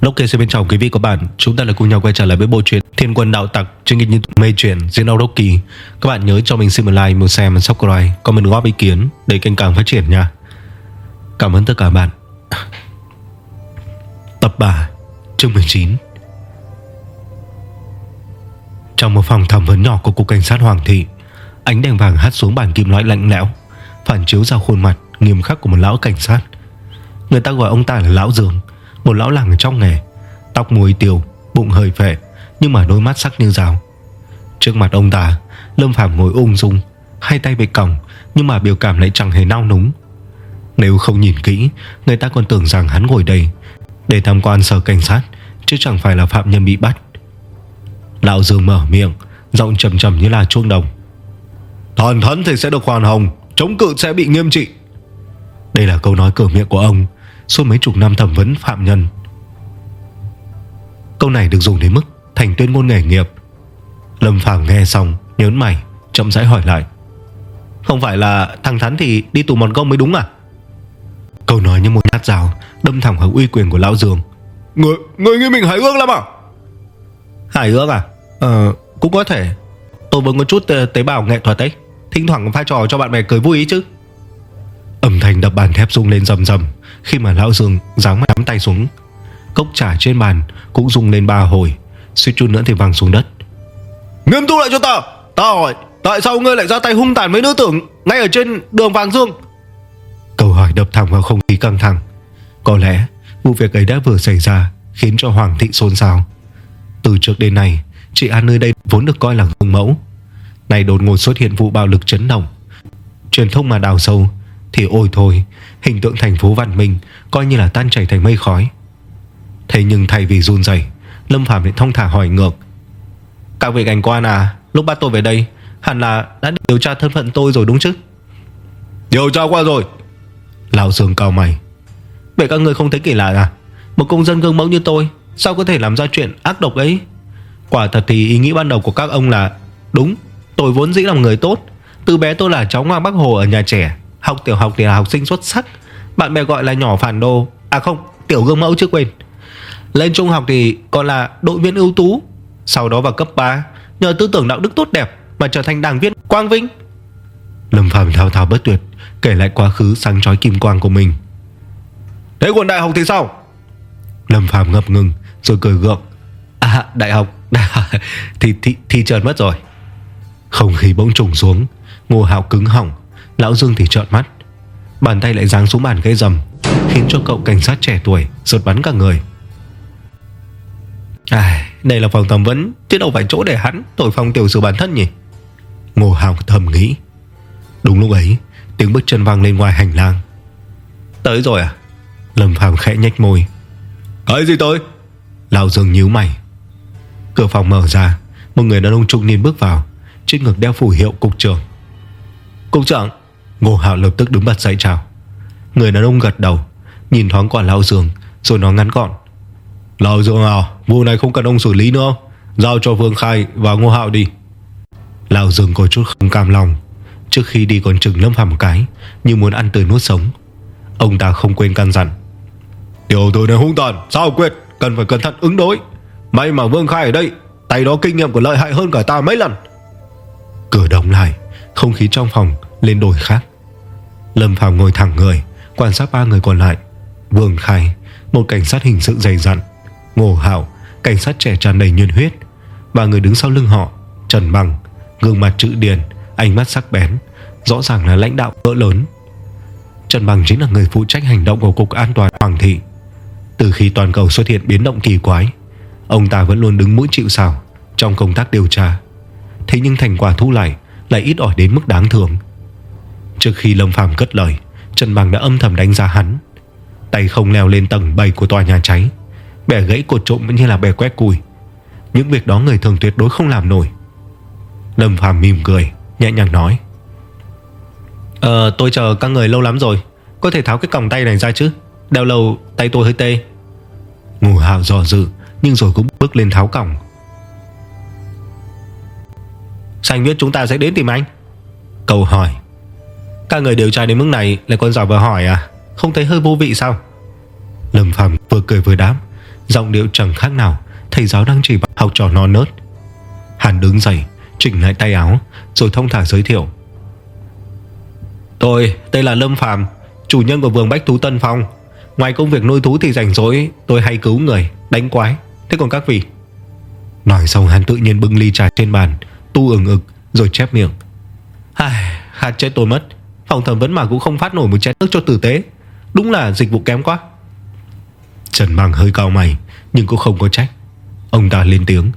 Lúc kia xin bên chào quý vị và các bạn. Chúng ta lại cùng nhau quay trở lại với bộ truyện Thiên quân đạo tặc trên kênh youtube mê truyện diễn Rocky Các bạn nhớ cho mình xin một like, một share, một subscribe Comment góp ý kiến để kênh càng phát triển nha. Cảm ơn tất cả bạn. Tập 3 Chương 19 Trong một phòng thẩm vấn nhỏ của cục cảnh sát Hoàng Thị Ánh đèn vàng hắt xuống bàn kim loại lạnh lẽo Phản chiếu ra khuôn mặt nghiêm khắc của một lão cảnh sát. Người ta gọi ông ta là Lão Dương một lão làng trong nghề Tóc muối tiêu, bụng hơi phệ Nhưng mà đôi mắt sắc như rào Trước mặt ông ta Lâm Phạm ngồi ung dung Hai tay bị còng Nhưng mà biểu cảm lại chẳng hề nao núng. Nếu không nhìn kỹ Người ta còn tưởng rằng hắn ngồi đây Để tham quan sở cảnh sát Chứ chẳng phải là phạm nhân bị bắt. Lão Dương mở miệng Giọng trầm trầm như là chuông đồng. Thần thấn thì sẽ được hoàn hồng Chống cự sẽ bị nghiêm trị. Đây là câu nói cửa miệng của ông. Suốt mấy chục năm thẩm vấn phạm nhân. Câu này được dùng đến mức Thành tuyên ngôn nghề nghiệp. Lâm Phàm nghe xong nhớn mày Chậm rãi hỏi lại. Không phải là thằng Thắn thì đi tù mòn công mới đúng à? Câu nói như một nhát rào Đâm thẳng vào uy quyền của Lão Dương. Người, người nghĩ mình hài ước lắm à? Hài ước à? Ờ cũng có thể. Tôi vẫn có chút tế bào nghệ thuật ấy Thỉnh thoảng pha trò cho bạn bè cười vui ý chứ. Âm thanh đập bàn thép rung lên rầm rầm Khi mà Lão Dương giáng nắm tay xuống Cốc trà trên bàn Cũng rung lên ba hồi Suýt chút nữa thì văng xuống đất. Nghiêm túc lại cho ta Ta hỏi Tại sao ngươi lại ra tay hung tàn với nữ tưởng Ngay ở trên đường Vàng Dương? Câu hỏi đập thẳng vào không khí căng thẳng. Có lẽ vụ việc ấy đã vừa xảy ra Khiến cho Hoàng thị xôn xao. Từ trước đến nay Chị An nơi đây vốn được coi là gương mẫu. Này đột ngột xuất hiện vụ bạo lực chấn động. Truyền thông mà đào sâu Thì ôi thôi Hình tượng thành phố văn minh Coi như là tan chảy thành mây khói. Thế nhưng thay vì run dày Lâm Phạm lại thông thả hỏi ngược. Các vị cảnh quan à Lúc bắt tôi về đây Hẳn là đã điều tra thân phận tôi rồi đúng chứ? Điều tra qua rồi. Lão Dương cao mày. Vậy các người không thấy kỳ lạ à? Một công dân gương mẫu như tôi Sao có thể làm ra chuyện ác độc ấy? Quả thật thì ý nghĩ ban đầu của các ông là Đúng tôi vốn dĩ là người tốt Từ bé tôi là cháu ngoan bác Hồ ở nhà trẻ Học tiểu học thì là học sinh xuất sắc. Bạn bè gọi là nhỏ phản đồ. À không tiểu gương mẫu chứ quên. Lên trung học thì còn là đội viên ưu tú Sau đó vào cấp 3 Nhờ tư tưởng đạo đức tốt đẹp Mà trở thành đảng viên quang vinh. Lâm Phạm thao thao bất tuyệt Kể lại quá khứ sáng chói kim quang của mình. Thế còn đại học thì sao? Lâm Phạm ngập ngừng Rồi cười gượng. À đại học thì, thì, thì trơn mất rồi. Không khí bỗng trùng xuống Ngô Hạo cứng hỏng Lão Dương thì trợn mắt. Bàn tay lại giáng xuống bàn gây rầm Khiến cho cậu cảnh sát trẻ tuổi Rột bắn cả người. À đây là phòng thẩm vấn, Chứ đâu phải chỗ để hắn Tội phòng tiểu sử bản thân nhỉ? Ngô hào thầm nghĩ. Đúng lúc ấy, tiếng bước chân vang lên ngoài hành lang. Tới rồi à? Lâm Phàm khẽ nhách môi. Cái gì tới Lão Dương nhíu mày. Cửa phòng mở ra, Một người đàn ông trung niên bước vào, Trên ngực đeo phủ hiệu cục trưởng. Cục trưởng Ngô Hạo lập tức đứng bật dậy chào. Người đàn ông gật đầu, Nhìn thoáng qua Lão Dương Rồi nói ngắn gọn. Lão Dương à Vụ này không cần ông xử lý nữa. Giao cho Vương Khai và Ngô Hạo đi. Lão Dương có chút không cam lòng. Trước khi đi còn chừng Lâm hàm một cái, Như muốn ăn tươi nuốt sống. Ông ta không quên căn dặn. Tiểu tử này hung tàn Sao quyết, Cần phải cẩn thận ứng đối. May mà Vương Khai ở đây, Tay đó kinh nghiệm của lợi hại hơn cả ta mấy lần. Cửa đóng lại, Không khí trong phòng lên đồi khác. Lâm Phàm ngồi thẳng người, Quan sát ba người còn lại. Vương Khai, Một cảnh sát hình sự dày dặn. Ngô Hạo, Cảnh sát trẻ tràn đầy nhiệt huyết. Ba người đứng sau lưng họ, Trần Bằng, Gương mặt chữ điền, Ánh mắt sắc bén, Rõ ràng là lãnh đạo cỡ lớn. Trần Bằng chính là người phụ trách hành động của Cục An toàn Hoàng thị. Từ khi toàn cầu xuất hiện biến động kỳ quái, Ông ta vẫn luôn đứng mũi chịu sào Trong công tác điều tra. Thế nhưng thành quả thu lại Lại ít ỏi đến mức đáng thường Trước khi Lâm Phàm cất lời Trần Bằng đã âm thầm đánh giá hắn. Tay không leo lên tầng 7 của tòa nhà cháy. Bẻ gãy cột trộm như là bẻ quét cùi. Những việc đó người thường tuyệt đối không làm nổi. Lâm Phàm mỉm cười Nhẹ nhàng nói. Ờ tôi chờ các người lâu lắm rồi. Có thể tháo cái còng tay này ra chứ. Đeo lâu tay tôi hơi tê. Ngủ hào dò dự Nhưng rồi cũng bước lên tháo còng. Sao anh biết chúng ta sẽ đến tìm anh? Câu hỏi các người điều tra đến mức này Lại còn giỏi vừa hỏi à? Không thấy hơi vô vị sao? Lâm Phạm vừa cười vừa đáp Giọng điệu chẳng khác nào Thầy giáo đang chỉ bảo học trò non nớt. Hàn đứng dậy Chỉnh lại tay áo Rồi thông thả giới thiệu. Tôi tên là Lâm Phàm Chủ nhân của vườn Bách Thú Tân Phong. Ngoài công việc nuôi thú thì rảnh rỗi Tôi hay cứu người, đánh quái. Thế còn các vị? Nói xong hắn tự nhiên bưng ly trà trên bàn Tu ứng ực rồi chép miệng. Ai, Khát chết tôi mất. Phòng thẩm vấn mà cũng không phát nổi một chén nước cho tử tế. Đúng là dịch vụ kém quá. Trần Bằng hơi cao mày, Nhưng cũng không có trách. Ông ta lên tiếng.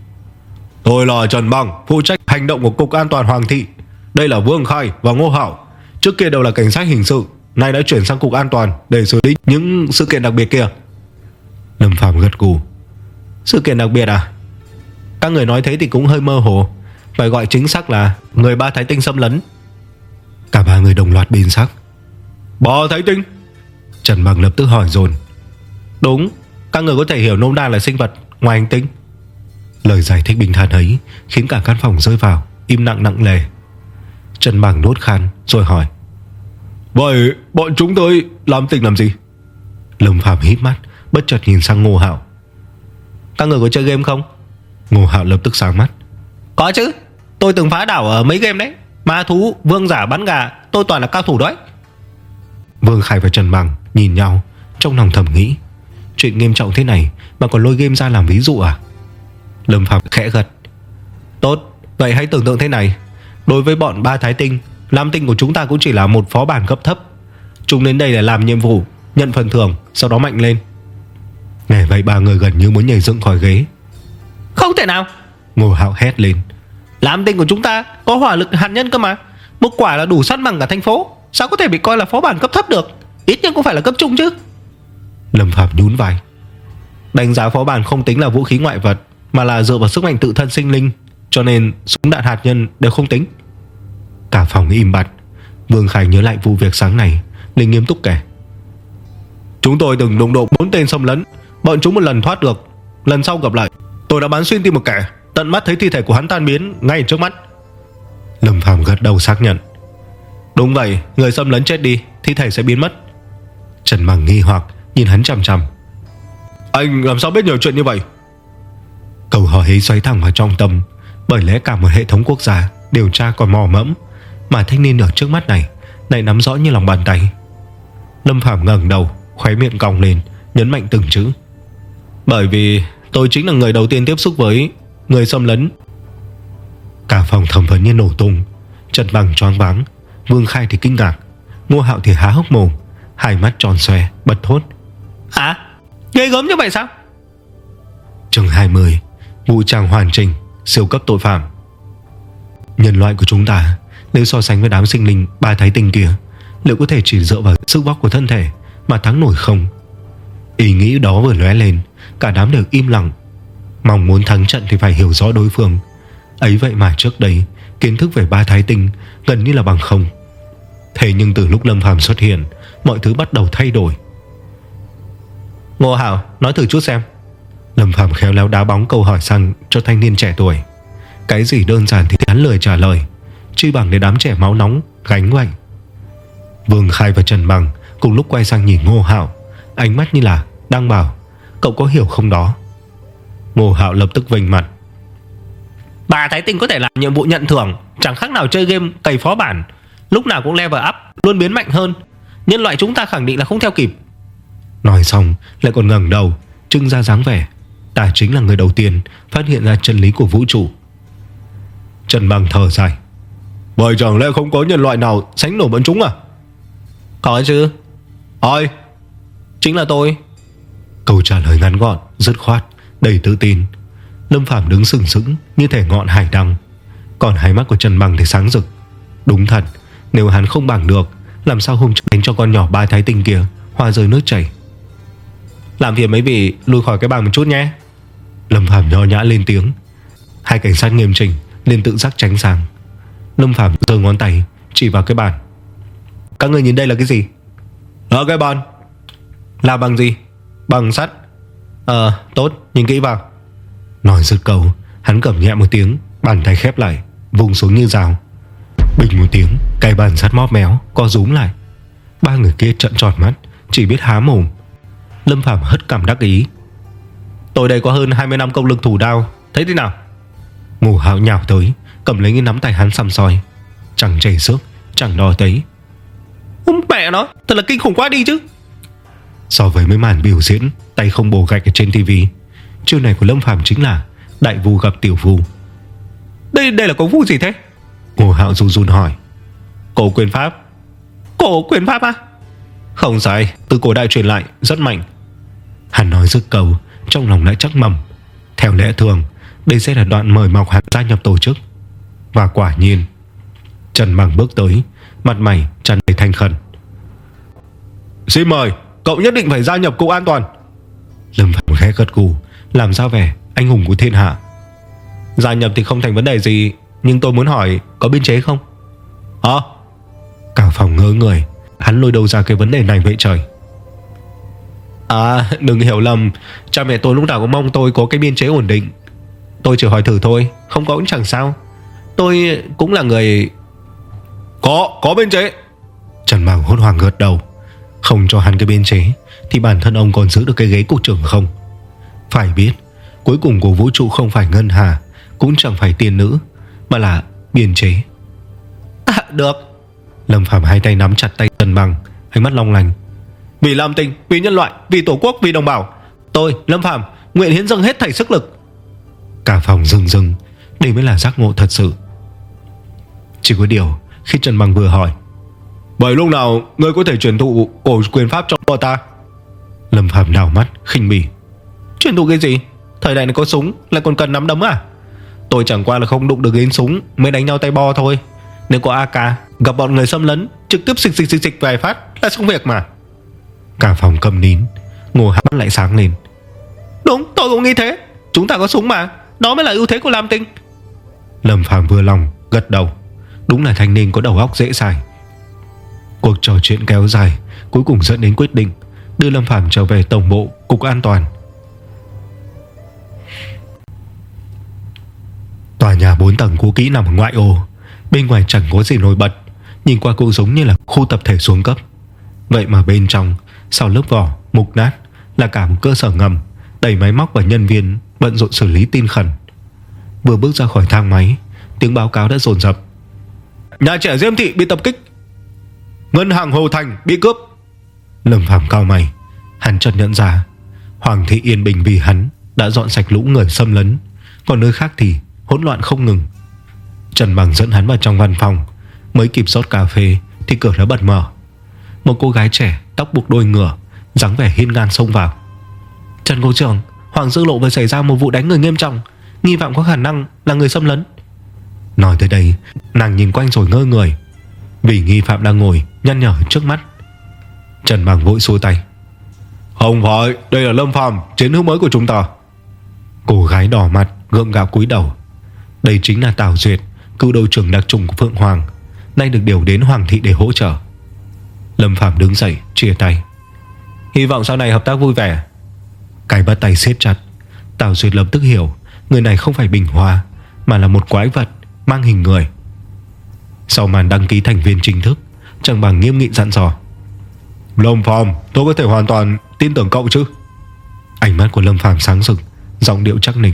Tôi là Trần Bằng, Phụ trách hành động của Cục An toàn Hoàng thị. Đây là Vương Khai và Ngô Hảo. Trước kia đều là cảnh sát hình sự, Nay đã chuyển sang Cục An toàn Để xử lý những sự kiện đặc biệt kia. Lâm Phạm gật gù. Sự kiện đặc biệt à? Các người nói thế thì cũng hơi mơ hồ. Phải gọi chính xác là Người ba thái tinh xâm lấn. Cả ba người đồng loạt biến sắc. Ba thái tinh Trần Bằng lập tức hỏi dồn. Đúng Các người có thể hiểu nôm na là sinh vật Ngoài hành tinh. Lời giải thích bình thản ấy Khiến cả căn phòng rơi vào Im nặng nặng lề. Trần Bằng nốt khan rồi hỏi. Vậy bọn chúng tôi làm tình làm gì? Lâm Phạm hít mắt Bất chợt nhìn sang Ngô Hạo. Các người có chơi game không? Ngô Hạo lập tức sáng mắt. Có chứ Tôi từng phá đảo ở mấy game đấy Ma thú, vương giả bắn gà Tôi toàn là cao thủ đấy. Vương Khải và Trần Bằng nhìn nhau Trong lòng thầm nghĩ. Chuyện nghiêm trọng thế này mà còn lôi game ra làm ví dụ à? Lâm Phạm khẽ gật. Tốt, vậy hãy tưởng tượng thế này. Đối với bọn ba thái tinh Lam tinh của chúng ta cũng chỉ là một phó bản cấp thấp. Chúng đến đây để làm nhiệm vụ Nhận phần thưởng, sau đó mạnh lên. Nghe vậy ba người gần như muốn nhảy dựng khỏi ghế. Không thể nào. Ngô Hạo hét lên Lam tinh của chúng ta có hỏa lực hạt nhân cơ mà. Một quả là đủ săn bằng cả thành phố. Sao có thể bị coi là phó bản cấp thấp được? Ít nhất cũng phải là cấp trung chứ. Lâm Phạm nhún vai. Đánh giá phó bản không tính là vũ khí ngoại vật, Mà là dựa vào sức mạnh tự thân sinh linh, Cho nên súng đạn hạt nhân đều không tính. Cả phòng im bặt. Vương Khải nhớ lại vụ việc sáng này Linh nghiêm túc kể. Chúng tôi từng đụng độ bốn tên xâm lấn. Bọn chúng một lần thoát được, Lần sau gặp lại, Tôi đã bắn xuyên tim một kẻ. Tận mắt thấy thi thể của hắn tan biến, ngay trước mắt. Lâm Phàm gật đầu xác nhận. Đúng vậy, Người xâm lấn chết đi, Thi thể sẽ biến mất. Trần Bằng nghi hoặc, Nhìn hắn chằm chằm. Anh làm sao biết nhiều chuyện như vậy? Câu hỏi ấy xoáy thẳng vào trong tâm, Bởi lẽ cả một hệ thống quốc gia Điều tra còn mò mẫm, Mà thanh niên ở trước mắt này Lại nắm rõ như lòng bàn tay. Lâm Phàm ngẩng đầu, Khóe miệng cong lên, Nhấn mạnh từng chữ. Bởi vì tôi chính là người đầu tiên tiếp xúc với Người xâm lấn. Cả phòng thẩm vấn như nổ tung Trần Bằng choáng váng. Vương Khai thì kinh ngạc Ngô Hạo thì há hốc mồm Hai mắt tròn xòe bật thốt. Hả? Ghê gớm như vậy sao? Chương 20 Vũ trang hoàn chỉnh Siêu cấp tội phạm. Nhân loại của chúng ta Nếu so sánh với đám sinh linh ba thái tinh kia Liệu có thể chỉ dựa vào sức vóc của thân thể Mà thắng nổi không? Ý nghĩ đó vừa lóe lên Cả đám đều im lặng Mong muốn thắng trận thì phải hiểu rõ đối phương. Ấy vậy mà trước đây, Kiến thức về ba thái tinh gần như là bằng không. Thế nhưng từ lúc Lâm Phàm xuất hiện, Mọi thứ bắt đầu thay đổi. Ngô Hảo, nói thử chút xem. Lâm phàm khéo léo đá bóng câu hỏi sang Cho thanh niên trẻ tuổi. Cái gì đơn giản thì hắn lời trả lời, Chi bằng để đám trẻ máu nóng, gánh vậy Vương Khai và Trần Bằng Cùng lúc quay sang nhìn Ngô Hạo Ánh mắt như là đang bảo, Cậu có hiểu không đó? Ngô Hạo lập tức vinh mặt. Bà Thái Tinh có thể làm nhiệm vụ nhận thưởng Chẳng khác nào chơi game cày phó bản. Lúc nào cũng level up Luôn biến mạnh hơn. Nhân loại chúng ta khẳng định là không theo kịp. Nói xong lại còn ngẩng đầu Trưng ra dáng vẻ. Ta chính là người đầu tiên phát hiện ra chân lý của vũ trụ. Trần Bằng thở dài. Bởi chẳng lẽ không có nhân loại nào sánh nổi bọn chúng à? Có chứ. Ôi Chính là tôi. Câu trả lời ngắn gọn, dứt khoát Đầy tự tin. Lâm Phạm đứng sừng sững như thể ngọn hải đăng. Còn hai mắt của Trần Bằng thì sáng rực. Đúng thật, Nếu hắn không bằng được, Làm sao hôm trước đánh cho con nhỏ ba thái tinh kia, Hoa rơi nước chảy? Làm việc mấy vị lùi khỏi cái bàn một chút nhé. Lâm Phạm nho nhã lên tiếng. Hai cảnh sát nghiêm trình liền tự giác tránh sang. Lâm Phạm giơ ngón tay, Chỉ vào cái bàn. Các người nhìn đây là cái gì? Là cái bàn. Là bằng gì? Bằng sắt. Ờ tốt, nhìn kỹ vào. Nói dứt câu Hắn cầm nhẹ một tiếng, Bàn tay khép lại, Vùng xuống như rào. Bình một tiếng Cây bàn sắt móp méo, Co rúm lại. Ba người kia trận tròn mắt, Chỉ biết há mồm. Lâm Phạm hất cảm đắc ý. Tôi đây có hơn 20 năm công lực thủ đao, Thấy thế nào? Ngủ Hạo nhào tới, Cầm lấy cái nắm tay hắn xăm soi. Chẳng chảy xước, Chẳng đo tấy Ông mẹ nó, Thật là kinh khủng quá đi chứ. So với mấy màn biểu diễn Tay không bổ gạch ở trên tivi Chiêu này của Lâm Phàm chính là Đại vu gặp tiểu vu. Đây đây là có vu gì thế? Ngô Hạo run run hỏi. Cổ quyền pháp. Cổ quyền pháp à Không sai Từ cổ đại truyền lại Rất mạnh. Hắn nói dứt cầu Trong lòng lại chắc mầm. Theo lẽ thường Đây sẽ là đoạn mời mọc hắn gia nhập tổ chức. Và quả nhiên Trần Bằng bước tới Mặt mày tràn đầy thanh khẩn. Xin mời Cậu nhất định phải gia nhập cục an toàn. Lâm Phạm khẽ gật gù. Làm sao vẻ anh hùng của thiên hạ. Gia nhập thì không thành vấn đề gì Nhưng tôi muốn hỏi có biên chế không? Hả? Cả phòng ngỡ người. Hắn lôi đầu ra cái vấn đề này vậy trời? À đừng hiểu lầm. Cha mẹ tôi lúc nào cũng mong tôi có cái biên chế ổn định. Tôi chỉ hỏi thử thôi Không có cũng chẳng sao. Tôi cũng là người Có, có biên chế. Trần Bằng hốt hoảng gật đầu. Không cho hắn cái biên chế Thì bản thân ông còn giữ được cái ghế cục trưởng không? Phải biết Cuối cùng của vũ trụ không phải ngân hà Cũng chẳng phải tiền nữ Mà là biên chế. À được. Lâm Phạm hai tay nắm chặt tay Trần Bằng Ánh mắt long lành Vì làm tình, vì nhân loại, vì tổ quốc, vì đồng bào. Tôi, Lâm Phạm, nguyện hiến dâng hết thảy sức lực. Cả phòng rừng rừng Đây mới là giác ngộ thật sự. Chỉ có điều Khi Trần Bằng vừa hỏi bởi lúc nào ngươi có thể truyền thụ cổ quyền pháp cho bọn ta? Lâm Phạm đảo mắt, khinh bỉ. Truyền thụ cái gì? Thời đại này có súng, lại còn cần nắm đấm à? Tôi chẳng qua là không đụng được đến súng, Mới đánh nhau tay bo thôi. Nếu có AK gặp bọn người xâm lấn, Trực tiếp xịch xịch xịch xịch vài phát là xong việc mà. Cả phòng cầm nín Ngồi mắt lại sáng lên. Đúng, tôi cũng nghĩ thế. Chúng ta có súng mà, Đó mới là ưu thế của Lam Tinh. Lâm Phạm vừa lòng, gật đầu. Đúng là thanh niên có đầu óc dễ xài Cuộc trò chuyện kéo dài Cuối cùng dẫn đến quyết định Đưa Lâm Phàm trở về tổng bộ Cục An toàn. Tòa nhà 4 tầng cũ kỹ nằm ở ngoại ô Bên ngoài chẳng có gì nổi bật Nhìn qua cũng giống như là khu tập thể xuống cấp. Vậy mà bên trong Sau lớp vỏ, mục nát Là cả một cơ sở ngầm Đầy máy móc và nhân viên bận rộn xử lý tin khẩn. Vừa bước ra khỏi thang máy Tiếng báo cáo đã dồn dập. Nhà trẻ Diêm Thị bị tập kích. Ngân hàng Hồ Thành bị cướp. Lâm phàm cao mày, Hắn chợt nhận ra Hoàng thị yên bình vì hắn đã dọn sạch lũ người xâm lấn, Còn nơi khác thì hỗn loạn không ngừng. Trần Bằng dẫn hắn vào trong văn phòng, Mới kịp rót cà phê Thì cửa đã bật mở. Một cô gái trẻ, tóc buộc đôi ngửa dáng vẻ hiên ngang xông vào. Trần Cô Trưởng, Hoàng Dương Lộ vừa xảy ra một vụ đánh người nghiêm trọng, Nghi phạm có khả năng là người xâm lấn. Nói tới đây, Nàng nhìn quanh rồi ngơ người. Vì nghi phạm đang ngồi, nhăn nhở trước mắt. Trần Bằng vội xua tay. Không phải, Đây là Lâm Phàm, Chiến hữu mới của chúng ta. Cô gái đỏ mặt, gượng gạo cúi đầu. Đây chính là Tào Duyệt, Cựu đội trưởng đặc trùng của Phượng Hoàng, Nay được điều đến Hoàng thị để hỗ trợ. Lâm Phạm đứng dậy, chia tay. Hy vọng sau này hợp tác vui vẻ. Cái bắt tay siết chặt. Tào Duyệt lập tức hiểu, Người này không phải bình hoa, Mà là một quái vật, mang hình người. Sau màn đăng ký thành viên chính thức trang bằng nghiêm nghị dặn dò. Lâm Phạm tôi có thể hoàn toàn tin tưởng cậu chứ? Ánh mắt của Lâm Phàm sáng rực Giọng điệu chắc nịch.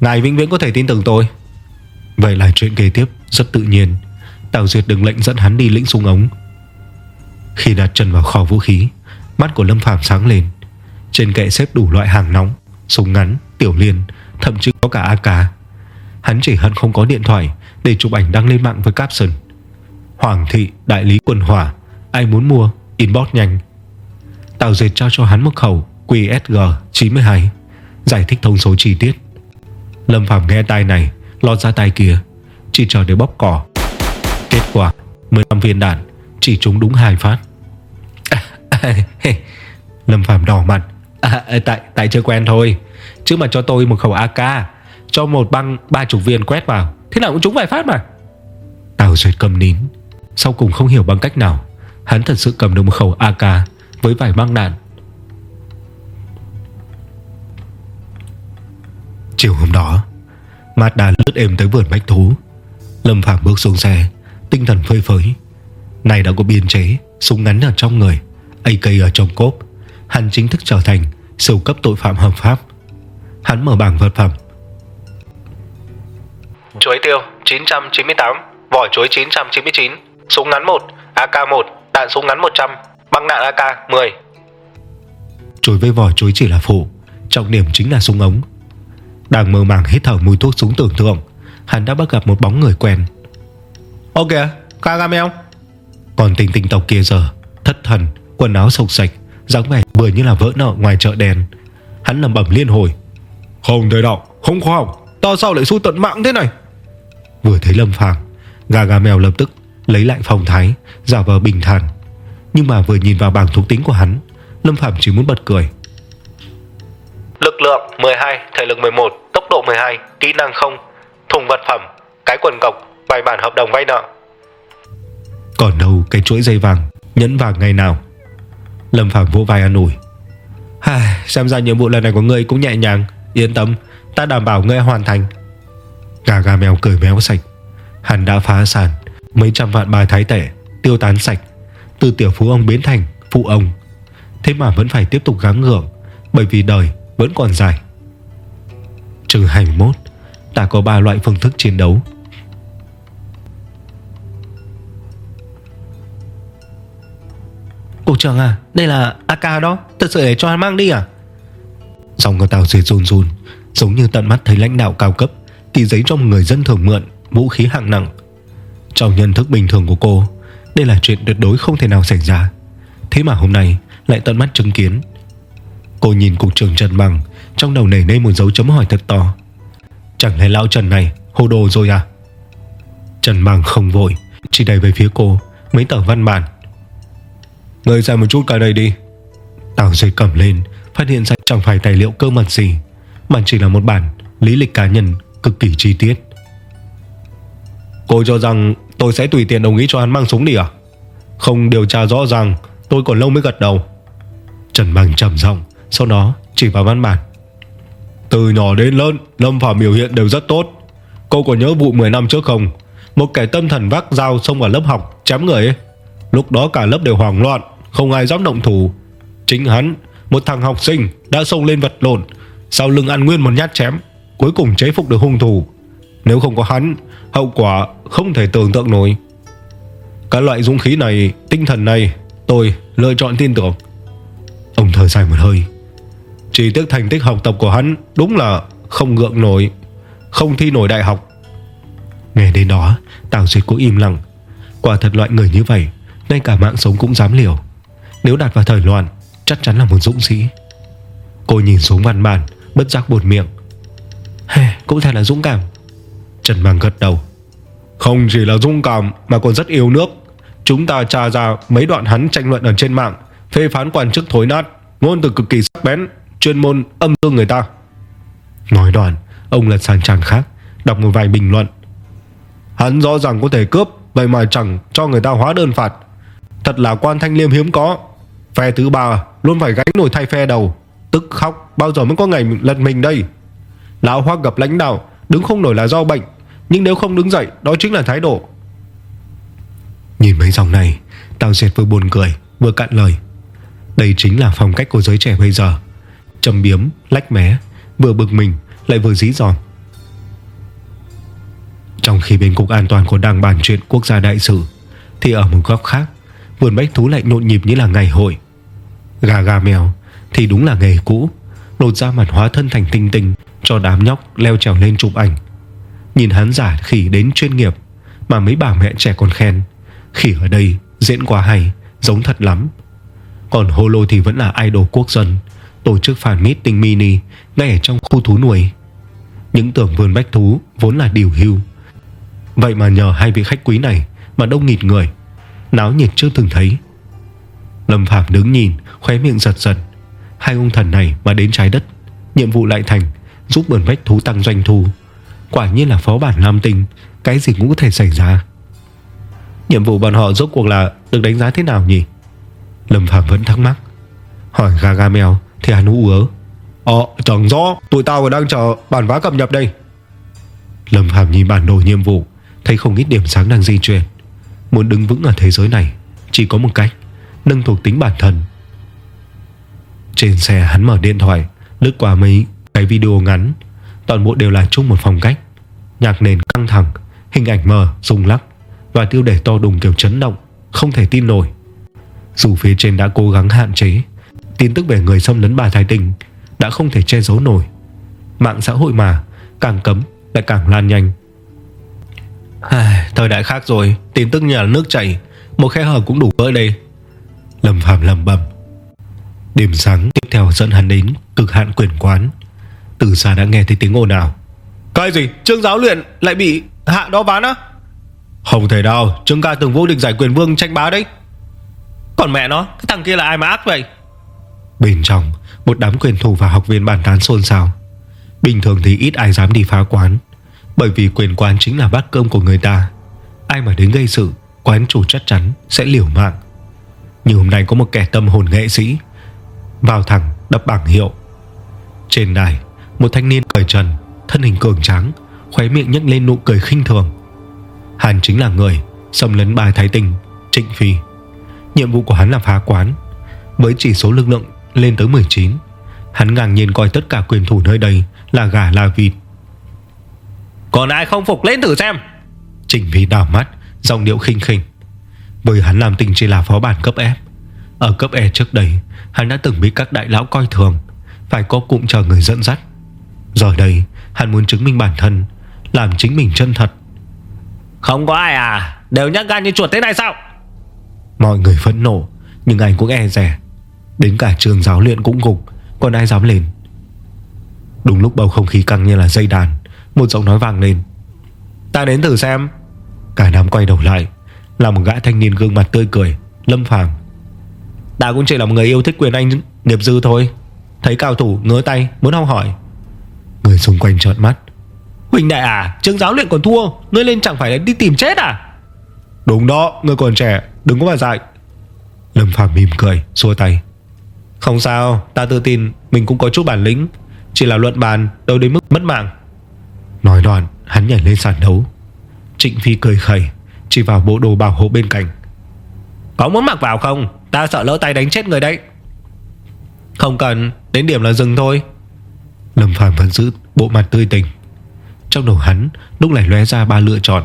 Ngài vĩnh viễn có thể tin tưởng tôi. Vậy là chuyện kế tiếp rất tự nhiên. Tào Duyệt đừng lệnh dẫn hắn đi lĩnh súng ống. Khi đặt chân vào kho vũ khí Mắt của Lâm Phàm sáng lên. Trên kệ xếp đủ loại hàng nóng Súng ngắn, tiểu liên Thậm chí có cả AK Hắn chỉ hận không có điện thoại để chụp ảnh đăng lên mạng với caption Hoàng thị đại lý quần hỏa Ai muốn mua inbox nhanh. Tào Duyệt trao cho hắn một khẩu QSG 92 Giải thích thông số chi tiết. Lâm Phạm nghe tai này Lọt ra tai kia Chỉ chờ để bóp cỏ Kết quả 15 viên đạn Chỉ trúng đúng hai phát. Lâm Phạm đỏ mặt. À, à Tại tại chưa quen thôi. Chứ mà cho tôi một khẩu AK Cho một băng ba chục viên quét vào. Thế nào cũng trúng vài phát mà. Tào Duyệt cầm nín. Sau cùng không hiểu bằng cách nào, Hắn thật sự cầm được một khẩu AK Với vài băng đạn. Chiều hôm đó Mazda lướt êm tới vườn bách thú. Lâm Phạm bước xuống xe, Tinh thần phơi phới. Này đã có biên chế, Súng ngắn ở trong người AK ở trong cốp. Hắn chính thức trở thành Siêu cấp tội phạm hợp pháp. Hắn mở bảng vật phẩm Chuối tiêu 998 Vỏ chuối 999 Súng ngắn 1 AK1 Đạn súng ngắn 100 Băng đạn AK 10 Chuối với vỏ chuối chỉ là phụ Trọng điểm chính là súng ống. Đang mơ màng hít thở mùi thuốc súng tưởng tượng Hắn đã bắt gặp một bóng người quen. Ok, Kagamel Còn tình tình tộc kia giờ Thất thần, quần áo sộc sạch dáng vẻ vừa như là vỡ nợ ngoài chợ đen. Hắn lầm bẩm liên hồi. Không thể nào, không khoa học. Ta sao lại xu tận mạng thế này Vừa thấy Lâm Phàm Gagamel lập tức lấy lại phong thái Giả vờ bình thản. Nhưng mà vừa nhìn vào bảng thuộc tính của hắn Lâm Phạm chỉ muốn bật cười. Lực lượng 12 Thể lực 11 Tốc độ 12 Kỹ năng không Thùng vật phẩm Cái quần cọc Bài bản hợp đồng vay nợ. Còn đâu cái chuỗi dây vàng Nhẫn vàng ngày nào? Lâm Phạm vỗ vai an ủi. Xem ra nhiệm vụ lần này của ngươi cũng nhẹ nhàng Yên tâm Ta đảm bảo ngươi hoàn thành Gà gà mèo cười méo sạch. Hắn đã phá sản Mấy trăm vạn bài thái tệ Tiêu tán sạch. Từ tiểu phú ông biến thành phụ ông. Thế mà vẫn phải tiếp tục gắng gượng Bởi vì đời vẫn còn dài. Trừ 21 Ta có 3 loại phương thức chiến đấu. Cục trưởng à Đây là AK đó Thật sự để cho hắn mang đi à? Xong của Tào Duyệt run run Giống như tận mắt thấy lãnh đạo cao cấp Ký giấy cho một người dân thường mượn, Vũ khí hạng nặng. Trong nhận thức bình thường của cô, Đây là chuyện tuyệt đối không thể nào xảy ra. Thế mà hôm nay lại tận mắt chứng kiến. Cô nhìn cục trưởng Trần Bằng, Trong đầu nảy lên một dấu chấm hỏi thật to. Chẳng lẽ lão Trần này Hồ đồ rồi à? Trần Bằng không vội, Chỉ đẩy về phía cô, Mấy tờ văn bản. Người ra một chút cả đây đi. Tào dây cầm lên, Phát hiện ra chẳng phải tài liệu cơ mật gì, Mà chỉ là một bản lý lịch cá nhân. Cực kỳ chi tiết. Cô cho rằng tôi sẽ tùy tiện đồng ý cho hắn mang súng đi à? Không điều tra rõ ràng, Tôi còn lâu mới gật đầu. Trần Bằng trầm giọng, Sau đó chỉ vào văn bản. Từ nhỏ đến lớn, Lâm Phạm biểu hiện đều rất tốt. Cô có nhớ vụ 10 năm trước không? Một kẻ tâm thần vác dao xông vào lớp học, Chém người ấy. Lúc đó cả lớp đều hoảng loạn, Không ai dám động thủ. Chính hắn, Một thằng học sinh, đã xông lên vật lộn, Sau lưng ăn nguyên một nhát chém. Cuối cùng chế phục được hung thủ. Nếu không có hắn, Hậu quả không thể tưởng tượng nổi. Các loại dũng khí này, Tinh thần này, Tôi lựa chọn tin tưởng. Ông thở dài một hơi. Chỉ tiếc thành tích học tập của hắn Đúng là không ngượng nổi, Không thi nổi đại học. Nghe đến đó, Tào Duyệt cũng im lặng. Quả thật loại người như vậy, Ngay cả mạng sống cũng dám liều. Nếu đặt vào thời loạn, Chắc chắn là một dũng sĩ. Cô nhìn xuống văn bản Bất giác buồn miệng hey, Cũng thật là dũng cảm. Trần Bằng gật đầu. Không chỉ là dũng cảm mà còn rất yêu nước. Chúng ta tra ra mấy đoạn hắn tranh luận ở trên mạng Phê phán quan chức thối nát Ngôn từ cực kỳ sắc bén Chuyên môn âm dương người ta. Nói đoạn Ông lật sang trang khác Đọc một vài bình luận. Hắn rõ ràng có thể cướp Vậy mà chẳng cho người ta hóa đơn phạt. Thật là quan thanh liêm hiếm có. Phe thứ ba luôn phải gánh nổi thay phe đầu. Tức khóc bao giờ mới có ngày lật mình đây? Lão Hoác gặp lãnh đạo Đứng không nổi là do bệnh Nhưng nếu không đứng dậy đó chính là thái độ. Nhìn mấy dòng này Tao dệt vừa buồn cười vừa cạn lời. Đây chính là phong cách của giới trẻ bây giờ. Trầm biếm, lách mé Vừa bực mình lại vừa dí dòm Trong khi bên cục an toàn của đang bàn chuyện quốc gia đại sự Thì ở một góc khác Vườn bách thú lại nhộn nhịp như là ngày hội. Gà gà mèo Thì đúng là nghề cũ đột ra mặt hóa thân thành tinh tinh. Cho đám nhóc leo trèo lên chụp ảnh. Nhìn hắn giả khỉ đến chuyên nghiệp, Mà mấy bà mẹ trẻ còn khen. Khỉ ở đây diễn quá hay, Giống thật lắm. Còn Holo thì vẫn là idol quốc dân, Tổ chức fan meeting mini, Ngay ở trong khu thú nuôi. Những tưởng vườn bách thú vốn là điều hưu. Vậy mà nhờ hai vị khách quý này Mà đông nghịt người, Náo nhiệt chưa từng thấy. Lâm Phạm đứng nhìn, Khóe miệng giật giật. Hai ông thần này mà đến trái đất, Nhiệm vụ lại thành Giúp bẩn bách thú tăng doanh thu. Quả nhiên là phó bản Nam Tinh, Cái gì cũng có thể xảy ra. Nhiệm vụ bọn họ rốt cuộc là Được đánh giá thế nào nhỉ? Lâm Phạm vẫn thắc mắc. Hỏi Gargamel, thì hắn hú ớ. Ờ chẳng rõ, Tụi tao còn đang chờ bản vá cập nhập đây. Lâm Phạm nhìn bản đồ nhiệm vụ, Thấy không ít điểm sáng đang di chuyển. Muốn đứng vững ở thế giới này, Chỉ có một cách, Nâng thuộc tính bản thân. Trên xe hắn mở điện thoại, Lướt qua mấy cái video ngắn Toàn bộ đều là chung một phong cách. Nhạc nền căng thẳng Hình ảnh mờ, rung lắc Và tiêu đề to đùng kiểu chấn động Không thể tin nổi. Dù phía trên đã cố gắng hạn chế Tin tức về người xâm lấn bà Thái Tình Đã không thể che giấu nổi. Mạng xã hội mà Càng cấm lại càng lan nhanh. Thời đại khác rồi Tin tức như là nước chảy Một khe hở cũng đủ vỡ đây. Lâm Phạm lầm bầm Đêm sáng tiếp theo dẫn hắn đến Cực hạn quyền quán Từ xa đã nghe thấy tiếng ồn nào Cái gì? Trương giáo luyện lại bị hạ đó ván á? Không thể đâu Trương ca từng vô địch giải quyền vương tranh bá đấy. Còn mẹ nó Cái thằng kia là ai mà ác vậy? Bên trong Một đám quyền thủ và học viên bàn tán xôn xao. Bình thường thì ít ai dám đi phá quán Bởi vì quyền quán chính là bát cơm của người ta. Ai mà đến gây sự Quán chủ chắc chắn sẽ liều mạng. Nhưng hôm nay có một kẻ tâm hồn nghệ sĩ Vào thẳng đập bảng hiệu. Trên đài Một thanh niên cởi trần Thân hình cường tráng Khóe miệng nhấc lên nụ cười khinh thường. Hắn chính là người Xâm lấn bài thái tình Trịnh Phi. Nhiệm vụ của hắn là phá quán. Với chỉ số lực lượng lên tới 19 Hắn ngang nhiên coi tất cả quyền thủ nơi đây Là gà là vịt. Còn ai không phục lên thử xem. Trịnh Phi đảo mắt Dòng điệu khinh khinh. Bởi hắn làm tình chỉ là phó bản cấp F Ở cấp E trước đây Hắn đã từng bị các đại lão coi thường Phải có cụm chờ người dẫn dắt Rồi đây hắn muốn chứng minh bản thân Làm chính mình chân thật. Không có ai à? Đều nhắc gan như chuột thế này sao? Mọi người phẫn nộ Nhưng anh cũng e rẻ Đến cả trường giáo luyện cũng gục Còn ai dám lên? Đúng lúc bầu không khí căng như là dây đàn Một giọng nói vang lên. Ta đến thử xem. Cả đám quay đầu lại Là một gã thanh niên gương mặt tươi cười Lâm Phàm Ta cũng chỉ là một người yêu thích quyền anh nghiệp dư thôi. Thấy cao thủ ngứa tay muốn học hỏi Người xung quanh trợn mắt. Huỳnh đại à Trường giáo luyện còn thua Ngươi lên chẳng phải đi tìm chết à? Đúng đó Ngươi còn trẻ Đừng có mà dại Lâm Phàm mỉm cười Xua tay. Không sao Ta tự tin Mình cũng có chút bản lĩnh. Chỉ là luận bàn Đâu đến mức mất mạng. Nói đoạn Hắn nhảy lên sàn đấu. Trịnh Phi cười khẩy Chỉ vào bộ đồ bảo hộ bên cạnh. Có muốn mặc vào không? Ta sợ lỡ tay đánh chết người đấy. Không cần Đến điểm là dừng thôi Lâm Phàm vẫn giữ bộ mặt tươi tỉnh. Trong đầu hắn, lúc này lóe ra ba lựa chọn.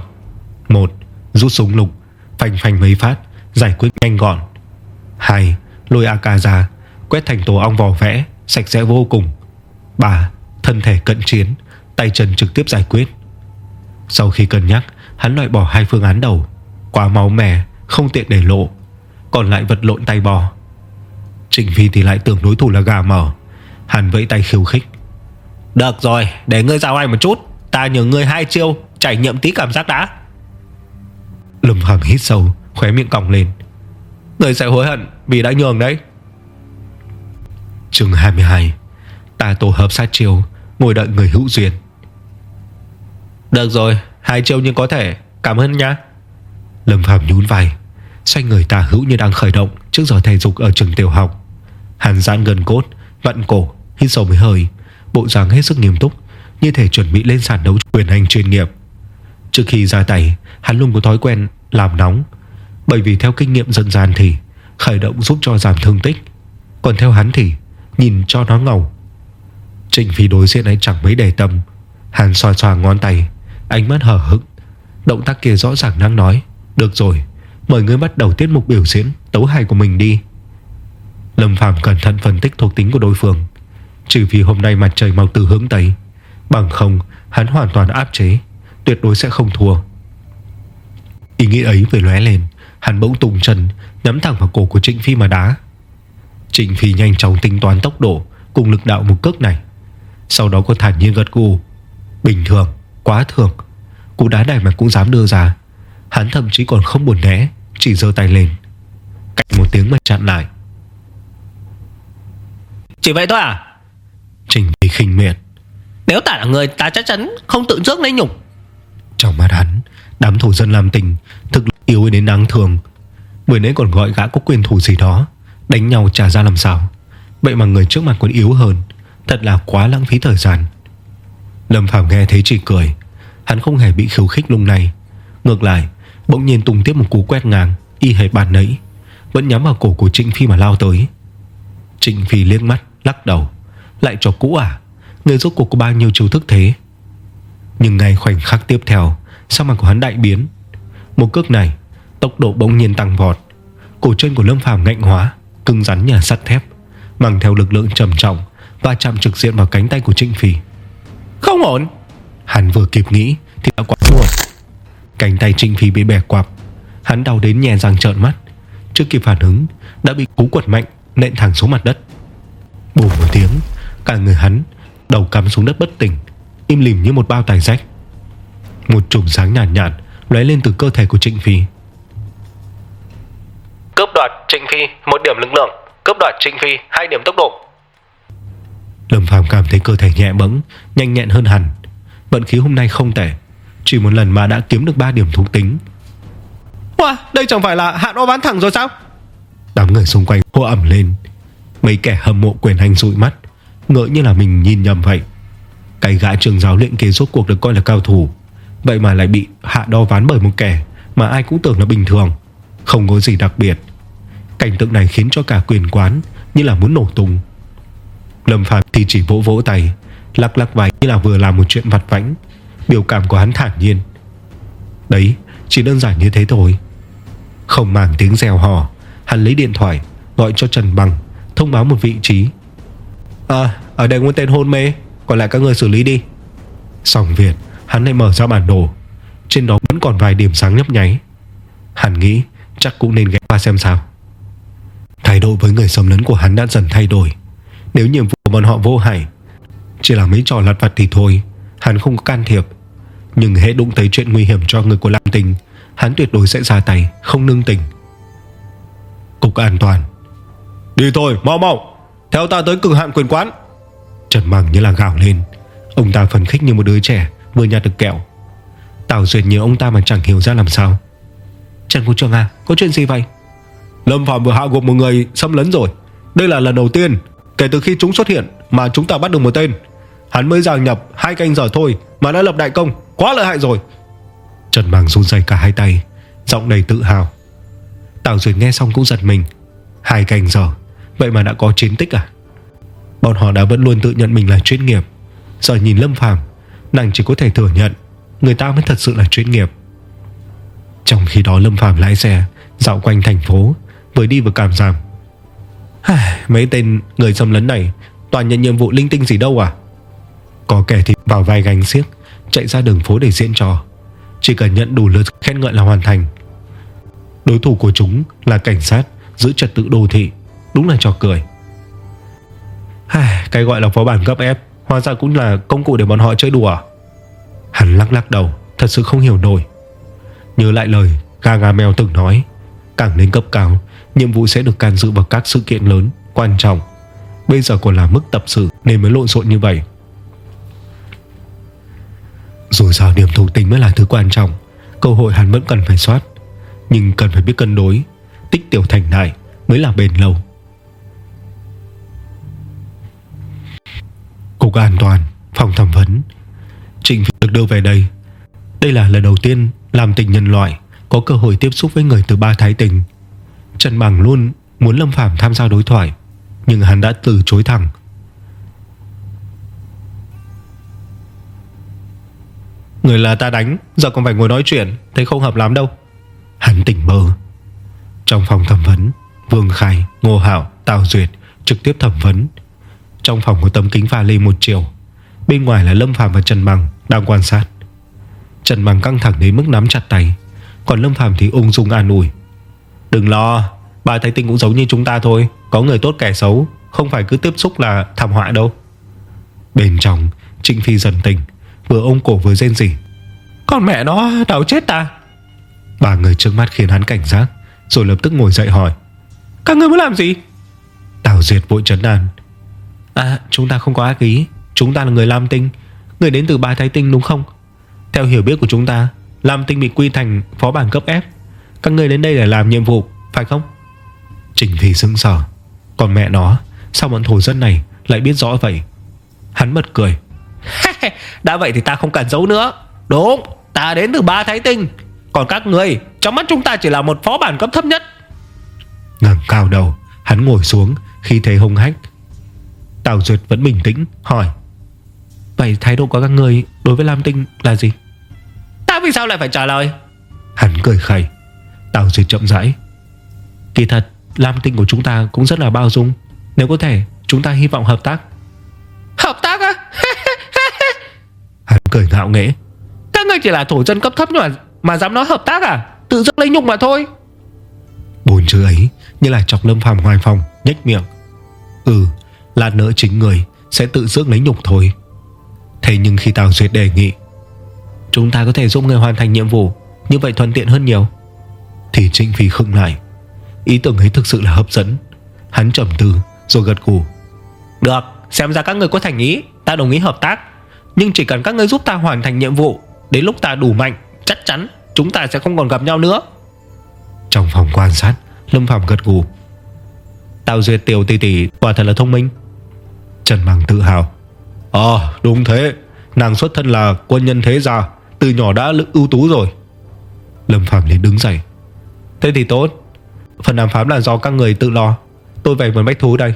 Một, Rút súng lục phành phành mấy phát, Giải quyết nhanh gọn. Hai, Lôi AK ra, Quét thành tổ ong vò vẽ, Sạch sẽ vô cùng. Ba, Thân thể cận chiến, Tay chân trực tiếp giải quyết. Sau khi cân nhắc, Hắn loại bỏ hai phương án đầu. Quá máu mẻ Không tiện để lộ. Còn lại vật lộn tay bò. Trịnh Phi thì lại tưởng đối thủ là gà mở Hắn vẫy tay khiêu khích. Được rồi, để ngươi giao anh một chút, Ta nhờ ngươi hai chiêu, Trải nghiệm tí cảm giác đã. Lâm Hằng hít sâu, Khóe miệng còng lên. Ngươi sẽ hối hận vì đã nhường đấy. Chương 22 Ta tổ hợp sát chiêu, Ngồi đợi người hữu duyên. Được rồi, Hai chiêu nhưng có thể, Cảm ơn nha. Lâm Phạm nhún vai, Xoay người tà hữu như đang khởi động Trước giờ thể dục ở trường tiểu học. Hàn giãn gần cốt, Vặn cổ, Hít sâu mấy hơi Bộ dáng hết sức nghiêm túc, Như thể chuẩn bị lên sàn đấu quyền hành chuyên nghiệp. Trước khi ra tay, Hắn luôn có thói quen làm nóng, Bởi vì theo kinh nghiệm dân gian thì Khởi động giúp cho giảm thương tích. Còn theo hắn thì Nhìn cho nó ngầu. Trịnh Phi đối diện ấy chẳng mấy để tâm. Hắn xoa xoa ngón tay, Ánh mắt hở hững, Động tác kia rõ ràng đang nói, Được rồi, Mời ngươi bắt đầu tiết mục biểu diễn Tấu hài của mình đi. Lâm Phàm cẩn thận phân tích thuộc tính của đối phương. Trừ vì hôm nay mặt trời mọc từ hướng Tây. Bằng không hắn hoàn toàn áp chế Tuyệt đối sẽ không thua. Ý nghĩ ấy vừa lóe lên Hắn bỗng tùng chân nắm thẳng vào cổ của Trịnh Phi mà đá. Trịnh Phi nhanh chóng tính toán tốc độ Cùng lực đạo một cước này. Sau đó còn thản nhiên gật gù. Bình thường, quá thường. Cú đá này mà cũng dám đưa ra. Hắn thậm chí còn không buồn né Chỉ giơ tay lên. Cạnh một tiếng mà chặn lại. Chỉ vậy thôi à? Trình Phi khinh miệt. Nếu ta là người ta chắc chắn không tự trước lấy nhục. Trong mắt hắn Đám thủ dân làm tình Thực lực yếu đến đáng thường Bởi nãy còn gọi gã có quyền thủ gì đó Đánh nhau trả ra làm sao? Vậy mà người trước mặt còn yếu hơn Thật là quá lãng phí thời gian. Lâm Phạm nghe thấy chỉ cười Hắn không hề bị khiêu khích lung này. Ngược lại bỗng nhiên tung tiếp một cú quét ngang Y hệt bàn nấy Vẫn nhắm vào cổ của Trịnh Phi mà lao tới. Trịnh Phi liếc mắt Lắc đầu Lại cho cũ à? Người rốt cuộc có bao nhiêu chiêu thức thế? Nhưng ngay khoảnh khắc tiếp theo Sao mặt của hắn đại biến. Một cước này Tốc độ bỗng nhiên tăng vọt. Cổ chân của Lâm Phàm ngạnh hóa Cưng rắn nhà sắt thép Mang theo lực lượng trầm trọng Và chạm trực diện vào cánh tay của Trịnh Phi Không ổn. Hắn vừa kịp nghĩ Thì đã quá muộn Cánh tay Trịnh Phi bị bẻ quạp. Hắn đau đến nhè răng trợn mắt. Trước kịp phản ứng Đã bị cú quật mạnh Nện thẳng xuống mặt đất. Bùm một tiếng Cả người hắn Đầu cắm xuống đất bất tỉnh Im lìm như một bao tài rách. Một chùm sáng nhàn nhạt, nhạt lóe lên từ cơ thể của Trịnh Phi. Cướp đoạt Trịnh Phi một điểm lực lượng. Cướp đoạt Trịnh Phi hai điểm tốc độ. Lâm Phàm cảm thấy cơ thể nhẹ bẫng Nhanh nhẹn hơn hẳn. Vận khí hôm nay không tệ Chỉ một lần mà đã kiếm được 3 điểm thuộc tính. Wow, đây chẳng phải là hạ đo bán thẳng rồi sao? Đám người xung quanh hô ẩm lên. Mấy kẻ hâm mộ quyền hành dụi mắt Ngỡ như là mình nhìn nhầm vậy. Cái gã trường giáo luyện kế rốt cuộc được coi là cao thủ. Vậy mà lại bị hạ đo ván bởi một kẻ Mà ai cũng tưởng là bình thường. Không có gì đặc biệt. Cảnh tượng này khiến cho cả quyền quán Như là muốn nổ tung. Lâm Phạm thì chỉ vỗ vỗ tay, Lắc lắc vai như là vừa làm một chuyện vặt vãnh. Biểu cảm của hắn thản nhiên. Đấy, chỉ đơn giản như thế thôi. Không màng tiếng rèo hò, Hắn lấy điện thoại Gọi cho Trần Bằng, Thông báo một vị trí. À ở đây có tên hôn mê, Còn lại các người xử lý đi. Xong việc hắn lại mở ra bản đồ. Trên đó vẫn còn vài điểm sáng nhấp nháy. Hắn nghĩ chắc cũng nên ghé qua xem sao. Thái độ với người xâm lấn của hắn đã dần thay đổi. Nếu nhiệm vụ của bọn họ vô hại, Chỉ là mấy trò lặt vặt thì thôi, Hắn không có can thiệp. Nhưng hệ đụng tới chuyện nguy hiểm cho người của Lam Tình Hắn tuyệt đối sẽ ra tay, Không nương tình. Cục an toàn. Đi thôi, mau mau. Theo ta tới cường hạn quyền quán. Trần Bằng như là gào lên. Ông ta phấn khích như một đứa trẻ, Vừa nhặt được kẹo. Tào Duyệt nhiều ông ta mà chẳng hiểu ra làm sao. Trần Quốc Trường à Có chuyện gì vậy? Lâm Phạm vừa hạ gục một người xâm lấn rồi. Đây là lần đầu tiên, Kể từ khi chúng xuất hiện, Mà chúng ta bắt được một tên. Hắn mới giảng nhập hai canh giờ thôi Mà đã lập đại công, Quá lợi hại rồi. Trần màng run rẩy cả hai tay, Giọng đầy tự hào. Tào Duyệt nghe xong cũng giật mình. Hai canh giờ Vậy mà đã có chiến tích à? Bọn họ đã vẫn luôn tự nhận mình là chuyên nghiệp. Giờ nhìn Lâm Phàm, Nàng chỉ có thể thừa nhận Người ta mới thật sự là chuyên nghiệp. Trong khi đó Lâm Phàm lái xe, Dạo quanh thành phố, Vừa đi vừa cảm giảm. Mấy tên người xâm lấn này Toàn nhận nhiệm vụ linh tinh gì đâu à? Có kẻ thì vào vai gánh xiếc, Chạy ra đường phố để diễn trò. Chỉ cần nhận đủ lượt khen ngợi là hoàn thành. Đối thủ của chúng là cảnh sát Giữ trật tự đô thị. Đúng là trò cười. Cái gọi là phó bản cấp ép, Hóa ra cũng là công cụ để bọn họ chơi đùa. Hắn lắc lắc đầu, Thật sự không hiểu nổi. Nhớ lại lời Gargamel từng nói, Càng lên cấp cao, Nhiệm vụ sẽ được can dự vào các sự kiện lớn, Quan trọng. Bây giờ còn là mức tập sự, Nên mới lộn xộn như vậy. Rồi sao điểm thuộc tính mới là thứ quan trọng, Cơ hội hắn vẫn cần phải soát. Nhưng cần phải biết cân đối, Tích tiểu thành đại mới là bền lâu. Cục an toàn Phòng thẩm vấn. Trịnh Phi được đưa về đây. Đây là lần đầu tiên làm tình nhân loại Có cơ hội tiếp xúc với người từ ba thái tình. Trần Bằng luôn muốn Lâm Phàm tham gia đối thoại Nhưng hắn đã từ chối thẳng. Người là ta đánh Giờ còn phải ngồi nói chuyện Thấy không hợp lắm đâu. Hắn tỉnh bơ. Trong phòng thẩm vấn Vương Khai, Ngô Hảo, Tào Duyệt Trực tiếp thẩm vấn. Trong phòng có tấm kính pha lê một chiều. Bên ngoài là Lâm Phàm và Trần Bằng Đang quan sát. Trần Bằng căng thẳng đến mức nắm chặt tay, Còn Lâm Phàm thì ung dung an ủi. Đừng lo Bà Thái Tinh cũng giống như chúng ta thôi, Có người tốt kẻ xấu, Không phải cứ tiếp xúc là thảm họa đâu. Bên trong, Trịnh Phi dần tỉnh, Vừa ôm cổ vừa rên rỉ. Con mẹ nó đau chết ta. Ba người trước mắt khiến hắn cảnh giác, Rồi lập tức ngồi dậy hỏi, Các người muốn làm gì? Tào Duyệt vội trấn an À chúng ta không có ác ý. Chúng ta là người Lam Tinh. Người đến từ ba Thái Tinh đúng không? Theo hiểu biết của chúng ta Lam Tinh bị quy thành phó bản cấp F. Các người đến đây để làm nhiệm vụ Phải không? Trình Phi sững sờ. Còn mẹ nó Sao bọn thổ dân này lại biết rõ vậy? Hắn bật cười. Đã vậy thì ta không cần giấu nữa. Đúng Ta đến từ ba thái tinh. Còn các người Trong mắt chúng ta chỉ là một phó bản cấp thấp nhất. Ngẩng cao đầu Hắn ngồi xuống Khi thế hung hách Tào Duyệt vẫn bình tĩnh hỏi. Vậy thái độ của các người đối với Lam Tinh là gì? Ta vì sao lại phải trả lời? Hắn cười khẩy. Tào Duyệt chậm rãi. Kỳ thật Lam Tinh của chúng ta cũng rất là bao dung. Nếu có thể chúng ta hy vọng hợp tác. Hợp tác á? Hắn cười ngạo nghễ. Các người chỉ là thổ dân cấp thấp mà, mà dám nói hợp tác à? Tự dứt lấy nhục mà thôi. Bốn chữ ấy như là chọc lâm phàm ngoài phòng nhếch miệng. Ừ Lát nữa chính người, sẽ tự dưỡng lấy nhục thôi. Thế nhưng khi Tào Duyệt đề nghị, Chúng ta có thể giúp người hoàn thành nhiệm vụ, Như vậy thuận tiện hơn nhiều. Thì Trịnh Phi khựng lại. Ý tưởng ấy thực sự là hấp dẫn. Hắn trầm tư, rồi gật cù. Được, xem ra các người có thành ý, Ta đồng ý hợp tác. Nhưng chỉ cần các người giúp ta hoàn thành nhiệm vụ, Đến lúc ta đủ mạnh, Chắc chắn chúng ta sẽ không còn gặp nhau nữa. Trong phòng quan sát, Lâm Phạm gật gù. Tào Duyệt tiểu tỷ tỷ quả thật là thông minh. Trần Bằng tự hào. Ờ đúng thế. Nàng xuất thân là quân nhân thế gia Từ nhỏ đã lực ưu tú rồi. Lâm Phạm liền đứng dậy. Thế thì tốt. Phần đàm phán là do các người tự lo. Tôi về với bách thú đây.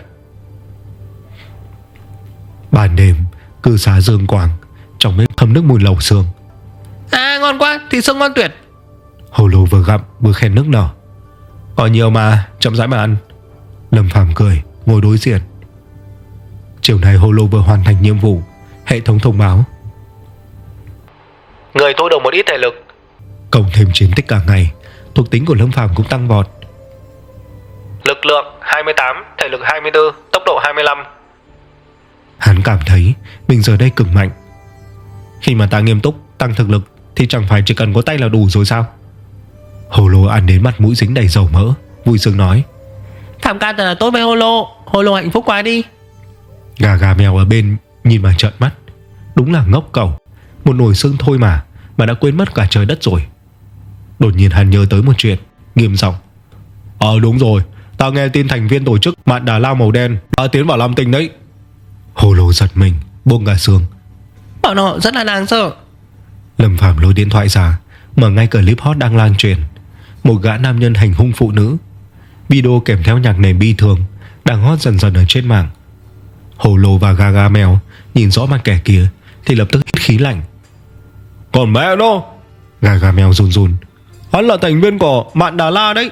Ban đêm Cư xá dương quang Trong bếp thấm nước mùi lẩu xương. À ngon quá Thịt xương ngon tuyệt. Hồ lô vừa gặm vừa khen nước nở. Có nhiều mà chậm rãi mà ăn. Lâm Phàm cười ngồi đối diện Chiều nay Hồ lô vừa hoàn thành nhiệm vụ. Hệ thống thông báo. Người thu được một ít thể lực. Cộng thêm chiến tích cả ngày Thuộc tính của Lâm Phàm cũng tăng vọt. Lực lượng 28 Thể lực 24 Tốc độ 25 Hắn cảm thấy mình giờ đây cực mạnh. Khi mà ta nghiêm túc Tăng thực lực Thì chẳng phải chỉ cần có tay là đủ rồi sao? Hồ lô ăn đến mặt mũi dính đầy dầu mỡ Vui sướng nói. Tham ca thật là tốt với Holo. Holo hạnh phúc quá đi Gà gà mèo ở bên Nhìn mà trợn mắt. Đúng là ngốc cầu Một nồi xương thôi mà Mà đã quên mất cả trời đất rồi. Đột nhiên hắn nhớ tới một chuyện Nghiêm giọng. Ờ đúng rồi Tao nghe tin thành viên tổ chức Mạn Đà Lao màu đen Đã tiến vào Lam Tinh đấy. Hồ lô giật mình Buông cả xương. Bọn họ rất là đáng sợ. Lâm Phạm lôi điện thoại ra Mở ngay clip hot đang lan truyền. Một gã nam nhân hành hung phụ nữ. Video kèm theo nhạc nền bi thường Đang hot dần dần ở trên mạng Hồ lô và Gaga mèo Nhìn rõ mặt kẻ kia Thì lập tức hít khí lạnh. Còn mẹ nó? Gaga mèo run run. Hắn là thành viên của Mạn Đà La đấy.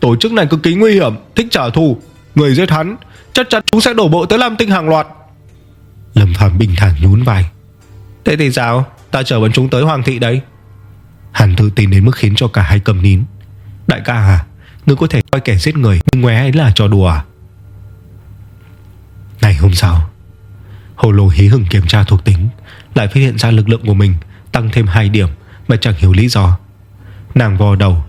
Tổ chức này cực kỳ nguy hiểm Thích trả thù. Người giết hắn Chắc chắn chúng sẽ đổ bộ tới Lam Tinh hàng loạt. Lâm Phạm bình thản nhún vai. Thế thì sao? Ta chờ bọn chúng tới Hoàng thị đấy. Hắn tự tin đến mức khiến cho cả hai cầm nín. Đại ca à Ngươi có thể coi kẻ giết người Nhưng ngoé ấy là trò đùa à Ngày hôm sau Hồ lô hí hừng kiểm tra thuộc tính Lại phát hiện ra lực lượng của mình Tăng thêm 2 điểm Mà chẳng hiểu lý do. Nàng vò đầu.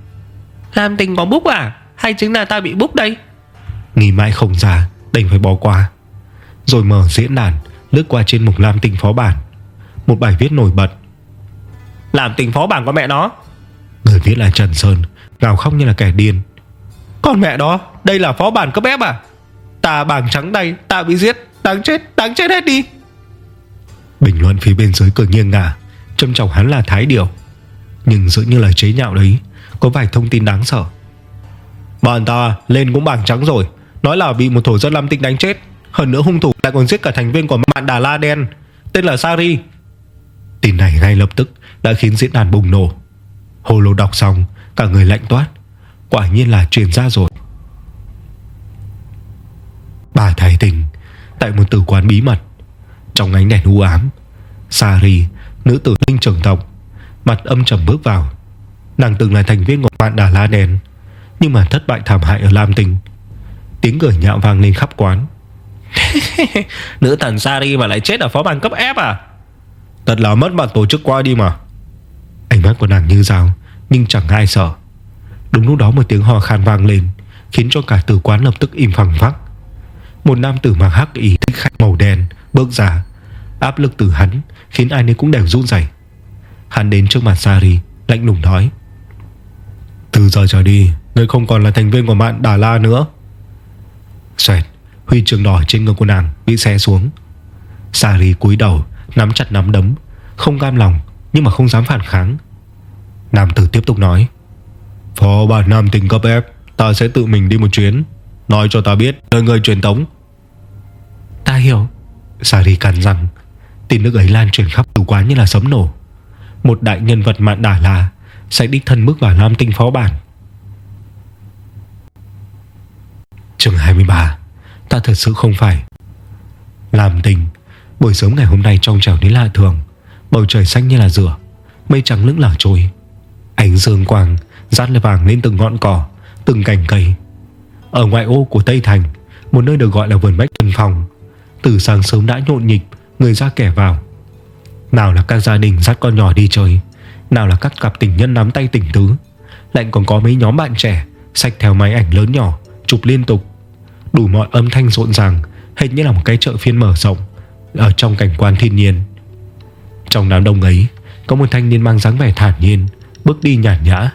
Làm tình có búc à? Hay chính là ta bị búc đây? Nghĩ mãi không ra Đành phải bỏ qua. Rồi mở diễn đàn Lướt qua trên mục Lam Tinh phó bản. Một bài viết nổi bật. Làm tình phó bản con mẹ nó. Người viết là Trần Sơn Gào khóc như là kẻ điên. Con mẹ đó Đây là phó bản cấp ép à Ta bảng trắng này, Ta bị giết. Đáng chết Đáng chết hết đi. Bình luận phía bên dưới cười nghiêng ngả Châm trọng hắn là thái điều Nhưng giữa như lời chế nhạo đấy Có vài thông tin đáng sợ. Bọn ta lên cũng bảng trắng rồi Nói là bị một thổ dân Lam Tinh đánh chết. Hơn nữa hung thủ lại còn giết cả thành viên của Mạn Đà La Đen Tên là Sari Tin này ngay lập tức Đã khiến diễn đàn bùng nổ. Hồ lô đọc xong Cả người lạnh toát. Quả nhiên là truyền ra rồi. Bà thái tình Tại một tử quán bí mật. Trong ánh đèn u ám Sari Nữ tử linh trưởng tộc Mặt âm trầm bước vào. Nàng từng là thành viên của bạn Đà La Đen Nhưng mà thất bại thảm hại ở Lam Tinh. Tiếng cười nhạo vang lên khắp quán. Nữ thần Sari mà lại chết ở phó bản cấp ép à? Thật là mất mặt tổ chức qua đi mà. Ánh mắt của nàng như rào Nhưng chẳng ai sợ. Đúng lúc đó một tiếng hò khan vang lên Khiến cho cả tử quán lập tức im phẳng phắc một nam tử mặc hắc y thích khách màu đen Bước ra. Áp lực từ hắn Khiến ai nấy cũng đều run rẩy. Hắn đến trước mặt Sari, Lạnh lùng nói, Từ giờ trở đi, Ngươi không còn là thành viên của mạng Đà La nữa. Xoẹt, Huy trường đỏ trên ngực của nàng bị xé xuống. Sari cúi đầu, Nắm chặt nắm đấm, Không cam lòng nhưng mà không dám phản kháng. Nam tử tiếp tục nói, Phó bản nam tình cấp ép Ta sẽ tự mình đi một chuyến, Nói cho ta biết lời người truyền tống hiểu. Sari cắn rằng Tin nước ấy lan truyền khắp từ quán như là sấm nổ. Một đại nhân vật mạn đả là Sẽ đích thân bước vào Nam Tinh phó bản. Chương 23 Ta thật sự không phải. Làm tình Buổi sớm ngày hôm nay trong trẻo đến lạ thường, Bầu trời xanh như là rửa, Mây trắng lững lờ trôi. Ánh dương quang Rát lên vàng lên từng ngọn cỏ, Từng cành cây. Ở ngoại ô của Tây Thành, Một nơi được gọi là vườn bách tân phòng từ sáng sớm đã nhộn nhịp Người ra kẻ vào. Nào là các gia đình dắt con nhỏ đi chơi Nào là các cặp tình nhân nắm tay tình tứ. Lại còn có mấy nhóm bạn trẻ Xách theo máy ảnh lớn nhỏ Chụp liên tục. Đủ mọi âm thanh rộn ràng Hệt như là một cái chợ phiên mở rộng Ở trong cảnh quan thiên nhiên. Trong đám đông ấy Có một thanh niên mang dáng vẻ thản nhiên Bước đi nhàn nhã.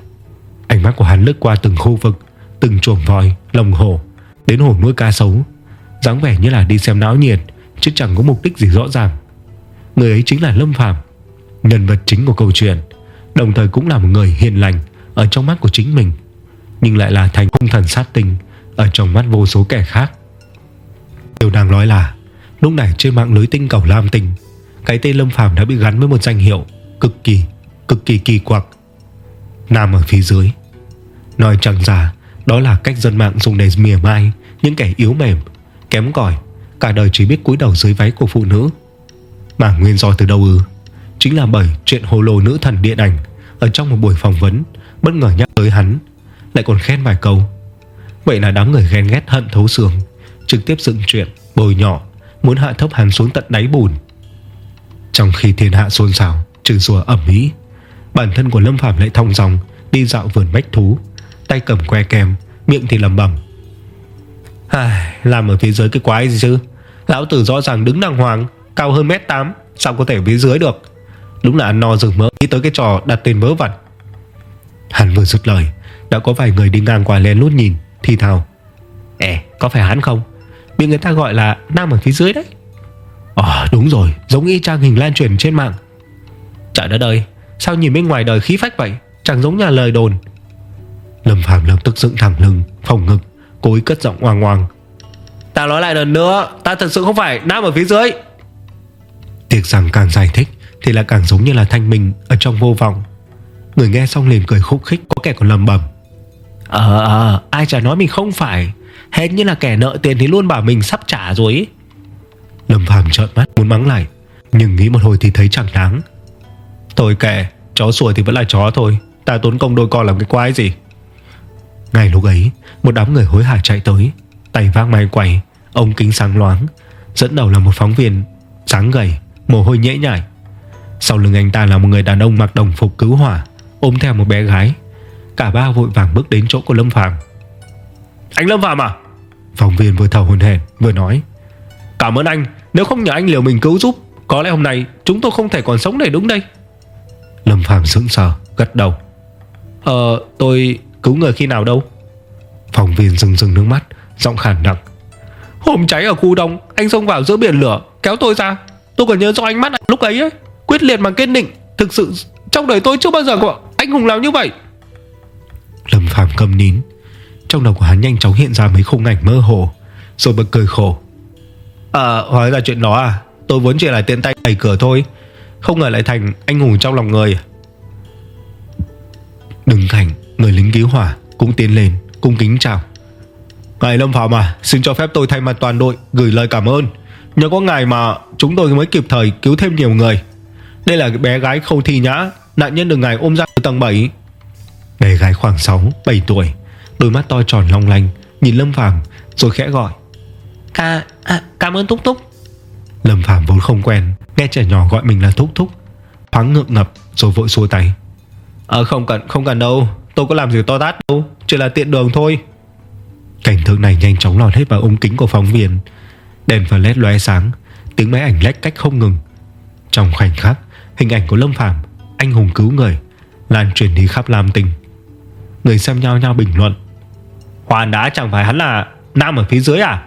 Ánh mắt của hắn lướt qua từng khu vực Từng chuồng voi, lồng hổ Đến hồ nuôi cá sấu dáng vẻ như là đi xem náo nhiệt Chứ chẳng có mục đích gì rõ ràng. Người ấy chính là Lâm Phàm Nhân vật chính của câu chuyện Đồng thời cũng là một người hiền lành Ở trong mắt của chính mình Nhưng lại là thành hung thần sát tinh Ở trong mắt vô số kẻ khác. Điều đang nói là Lúc này trên mạng lưới tinh cầu Lam Tinh Cái tên Lâm Phàm đã bị gắn với một danh hiệu Cực kỳ, cực kỳ kỳ quặc. Nam ở phía dưới Nói chẳng giả Đó là cách dân mạng dùng để mỉa mai Những kẻ yếu mềm, kém cỏi Cả đời chỉ biết cúi đầu dưới váy của phụ nữ. Mà nguyên do từ đâu ư? Chính là bởi chuyện hồ lô nữ thần điện ảnh Ở trong một buổi phỏng vấn Bất ngờ nhắc tới hắn Lại còn khen vài câu. Vậy là đám người ghen ghét hận thấu xương Trực tiếp dựng chuyện, bồi nhỏ Muốn hạ thấp hắn xuống tận đáy bùn. Trong khi thiên hạ xôn xao Trừ rùa ẩm ý Bản thân của Lâm Phạm lại thông dòng Đi dạo vườn bách thú Tay cầm que kem Miệng thì lầm bầm Ai, Làm ở phía dưới cái quái gì chứ? Lão tử rõ ràng đứng đàng hoàng Cao hơn mét 8 Sao có thể phía dưới được? Đúng là ăn no rừng mỡ Nghĩ tới cái trò đặt tên vớ vẩn. Hắn vừa dứt lời Đã có vài người đi ngang qua lén lút nhìn Thì thào. Ê có phải hắn không? Bị người ta gọi là nam ở phía dưới đấy. Ờ đúng rồi Giống y trang hình lan truyền trên mạng. Trời đất ơi Sao nhìn bên ngoài đời khí phách vậy? Chẳng giống nhà lời đồn. Lâm Phạm lập tức dựng thẳng lưng Phòng ngực Cố ý cất giọng oang oang Ta nói lại lần nữa Ta thật sự không phải nam ở phía dưới. Tiếc rằng càng giải thích Thì là càng giống như là thanh minh Ở trong vô vọng. Người nghe xong liền cười khúc khích Có kẻ còn lầm bầm Ờ ờ Ai chả nói mình không phải. Hết như là kẻ nợ tiền thì luôn bảo mình sắp trả rồi ấy. Lâm Phàm trợn mắt muốn mắng lại Nhưng nghĩ một hồi thì thấy chẳng đáng. Thôi kệ Chó sủa thì vẫn là chó thôi. Ta tốn công đôi con làm cái quái gì Ngay lúc ấy Một đám người hối hả chạy tới. Tay vác máy quay Ông kính sáng loáng Dẫn đầu là một phóng viên Sáng gầy Mồ hôi nhễ nhại. Sau lưng anh ta là một người đàn ông mặc đồng phục cứu hỏa Ôm theo một bé gái. Cả ba vội vàng bước đến chỗ của Lâm Phàm. Anh Lâm Phạm à? Phóng viên vừa thở hồn hển vừa nói Cảm ơn anh Nếu không nhờ anh liều mình cứu giúp Có lẽ hôm nay chúng tôi không thể còn sống để đúng đây. Lâm Phàm sững sờ Gật đầu. Ờ tôi cứu người khi nào đâu. Phòng viên rừng rừng nước mắt, Giọng khản nặng Hôm cháy ở khu đông, Anh xông vào giữa biển lửa, Kéo tôi ra. Tôi còn nhớ do ánh mắt anh lúc ấy ấy, Quyết liệt mà kiên định, Thực sự trong đời tôi chưa bao giờ có anh hùng nào như vậy. Lâm Phàm cầm nín. Trong đầu của hắn nhanh chóng hiện ra mấy khung ảnh mơ hồ, Rồi bật cười khổ. À hóa ra chuyện đó à? Tôi vốn chỉ là tiện tay đẩy cửa thôi, Không ngờ lại thành anh hùng trong lòng người. Đứng cảnh Người lính cứu hỏa cũng tiến lên Cung kính chào. Ngài Lâm Phạm à Xin cho phép tôi thay mặt toàn đội Gửi lời cảm ơn. Nhờ có ngài mà chúng tôi mới kịp thời cứu thêm nhiều người. Đây là bé gái Khâu Thi Nhã Nạn nhân được ngài ôm ra từ tầng 7 Bé gái khoảng 6, 7 tuổi Đôi mắt to tròn long lanh Nhìn Lâm Phàm rồi khẽ gọi. À, à cảm ơn Túc Túc Lâm Phàm vốn không quen Nghe trẻ nhỏ gọi mình là Thúc Thúc Thoáng ngượng ngập rồi vội xua tay. Ờ không cần không cần đâu Tôi có làm gì to tát đâu, Chỉ là tiện đường thôi. Cảnh tượng này nhanh chóng lọt hết vào ống kính của phóng viên. Đèn flash lóe sáng, Tiếng máy ảnh lách cách không ngừng. Trong khoảnh khắc, Hình ảnh của Lâm Phàm, Anh hùng cứu người, Lan truyền đi khắp Lam Tinh. Người xem nhau nhau bình luận. Hoàn đã chẳng phải hắn là Nam ở phía dưới à?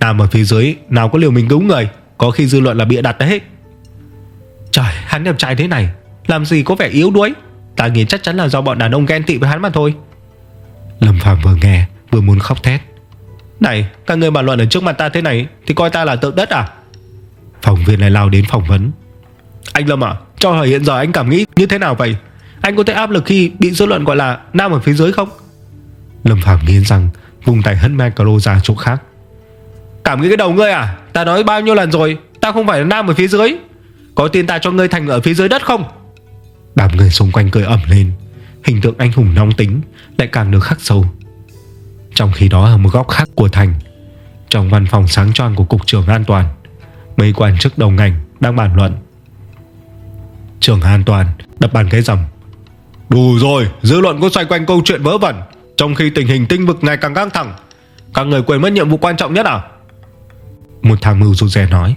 Nam ở phía dưới, Nào có liều mình cứu người, Có khi dư luận là bịa đặt đấy. Trời, hắn đẹp trai thế này, Làm gì có vẻ yếu đuối? Ta nghĩ chắc chắn là do bọn đàn ông ghen tị với hắn mà thôi. Lâm Phạm vừa nghe, Vừa muốn khóc thét. Này, các người bàn luận ở trước mặt ta thế này, Thì coi ta là tượng đất à? Phóng viên này lao đến phỏng vấn. Anh Lâm à Cho hỏi hiện giờ anh cảm nghĩ như thế nào vậy? Anh có thấy áp lực khi bị dư luận gọi là Nam ở phía dưới không? Lâm Phạm nghiến rằng Vùng tay hất micro ra chỗ khác. Cảm nghĩ cái đầu ngươi à? Ta nói bao nhiêu lần rồi, Ta không phải là nam ở phía dưới. Có tin ta cho ngươi thành ở phía dưới đất không? Đám người xung quanh cười ẩm lên. Hình tượng anh hùng nóng tính Lại càng được khắc sâu. Trong khi đó ở một góc khác của thành Trong văn phòng sáng tròn của Cục trưởng An toàn Mấy quan chức đầu ngành Đang bàn luận. Trưởng An toàn đập bàn cái rầm Đủ rồi Dư luận có xoay quanh câu chuyện vớ vẩn Trong khi tình hình tinh vực ngày càng căng thẳng. Các người quên mất nhiệm vụ quan trọng nhất à? Một tham mưu rụt rè nói.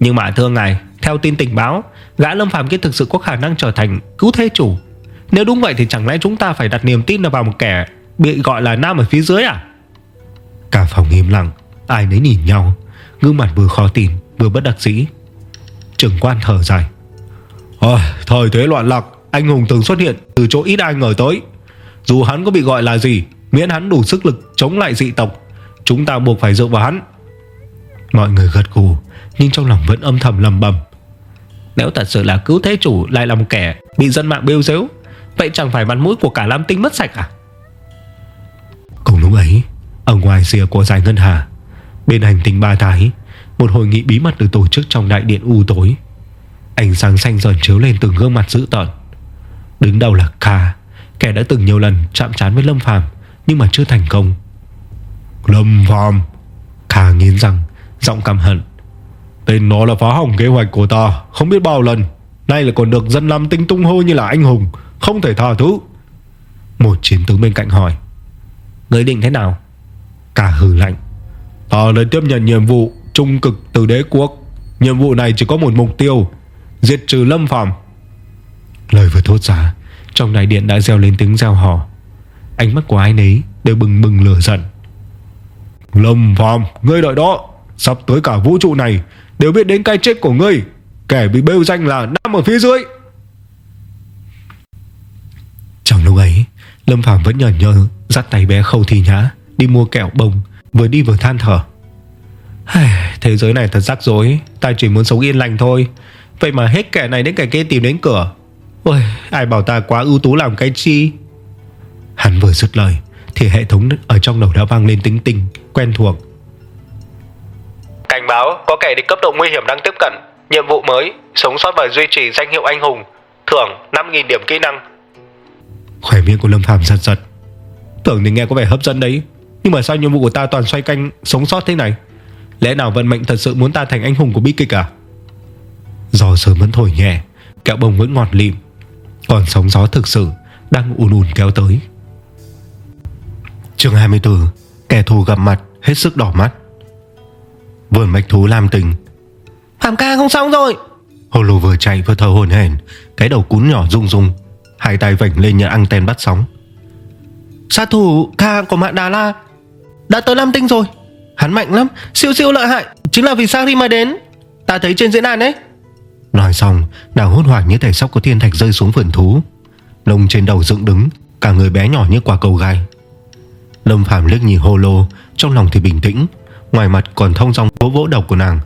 Nhưng mà thưa ngài Theo tin tình báo Gã Lâm phàm kia thực sự có khả năng trở thành cứu thế chủ. Nếu đúng vậy thì chẳng lẽ chúng ta phải đặt niềm tin vào một kẻ Bị gọi là nam ở phía dưới à? Cả phòng im lặng, Ai nấy nhìn nhau. Gương mặt vừa khó tin, vừa bất đắc dĩ. Trưởng quan thở dài. Ôi, Thời thế loạn lạc, Anh hùng từng xuất hiện từ chỗ ít ai ngờ tới. Dù hắn có bị gọi là gì, Miễn hắn đủ sức lực chống lại dị tộc, Chúng ta buộc phải dựa vào hắn. Mọi người gật gù, Nhưng trong lòng vẫn âm thầm lầm bầm. Nếu thật sự là cứu thế chủ Lại là một kẻ bị dân mạng bêu dếu Vậy chẳng phải mặt mũi của cả Lam Tinh mất sạch à? Cùng lúc ấy Ở ngoài rìa của giải ngân hà Bên hành tinh ba thái Một hội nghị bí mật được tổ chức trong đại điện u tối. Ánh sáng xanh dần chiếu lên từng gương mặt dữ tợn. Đứng đầu là Kha Kẻ đã từng nhiều lần chạm trán với Lâm Phàm Nhưng mà chưa thành công. Lâm Phàm? Kha nghiến răng Giọng căm hận Tên nó là phá hỏng kế hoạch của ta Không biết bao lần. Nay là còn được dân làm tinh tung hô như là anh hùng Không thể tha thứ. Một chiến tướng bên cạnh hỏi Người định thế nào? Cả hừ lạnh. Ta lên tiếp nhận nhiệm vụ trung cực từ đế quốc. Nhiệm vụ này chỉ có một mục tiêu Diệt trừ Lâm Phàm. Lời vừa thốt ra Trong đại điện đã gieo lên tiếng gieo hò. Ánh mắt của ai nấy đều bừng bừng lửa giận. Lâm Phàm Ngươi đợi đó. Sắp tới cả vũ trụ này Đều biết đến cái chết của ngươi, Kẻ bị bêu danh là Nam ở phía dưới. Trong lúc ấy, Lâm Phàm vẫn nhờ nhơ Dắt tay bé khâu thì nhã Đi mua kẹo bông, Vừa đi vừa than thở. Thế giới này thật rắc rối, Ta chỉ muốn sống yên lành thôi. Vậy mà hết kẻ này đến kẻ kia tìm đến cửa. Ôi, ai bảo ta quá ưu tú làm cái chi? Hắn vừa dứt lời, Thì hệ thống ở trong đầu đã vang lên tính tình, Quen thuộc. Cảnh báo có kẻ địch cấp độ nguy hiểm đang tiếp cận, Nhiệm vụ mới, Sống sót và duy trì danh hiệu anh hùng, Thưởng 5.000 điểm kỹ năng. Khỏe miệng của Lâm Phàm giật giật. Tưởng thì nghe có vẻ hấp dẫn đấy, Nhưng mà sao nhiệm vụ của ta toàn xoay canh Sống sót thế này? Lẽ nào vận mệnh thật sự muốn ta thành anh hùng của bi kịch à? Gió sớm vẫn thổi nhẹ, Kẹo bông vẫn ngọt lịm. Còn sóng gió thực sự Đang ùn ùn kéo tới. Chương 24 Kẻ thù gặp mặt hết sức đỏ mắt. Vườn bạch thú làm tình Phạm ca không xong rồi. Hồ lô vừa chạy vừa thở hồn hển Cái đầu cún nhỏ rung rung Hai tay vảnh lên như anten bắt sóng. Sát thủ ca của mạng Đà La Đã tới Lam Tinh rồi. Hắn mạnh lắm Siêu siêu lợi hại Chính là vì Sari mà đến. Ta thấy trên diễn đàn đấy Nói xong Nàng hốt hoảng như thể sóc có thiên thạch rơi xuống vườn thú. Lông trên đầu dựng đứng Cả người bé nhỏ như quả cầu gai. Lâm Phạm liếc nhìn hô lô Trong lòng thì bình tĩnh Ngoài mặt còn thông dòng vỗ vỗ đầu của nàng.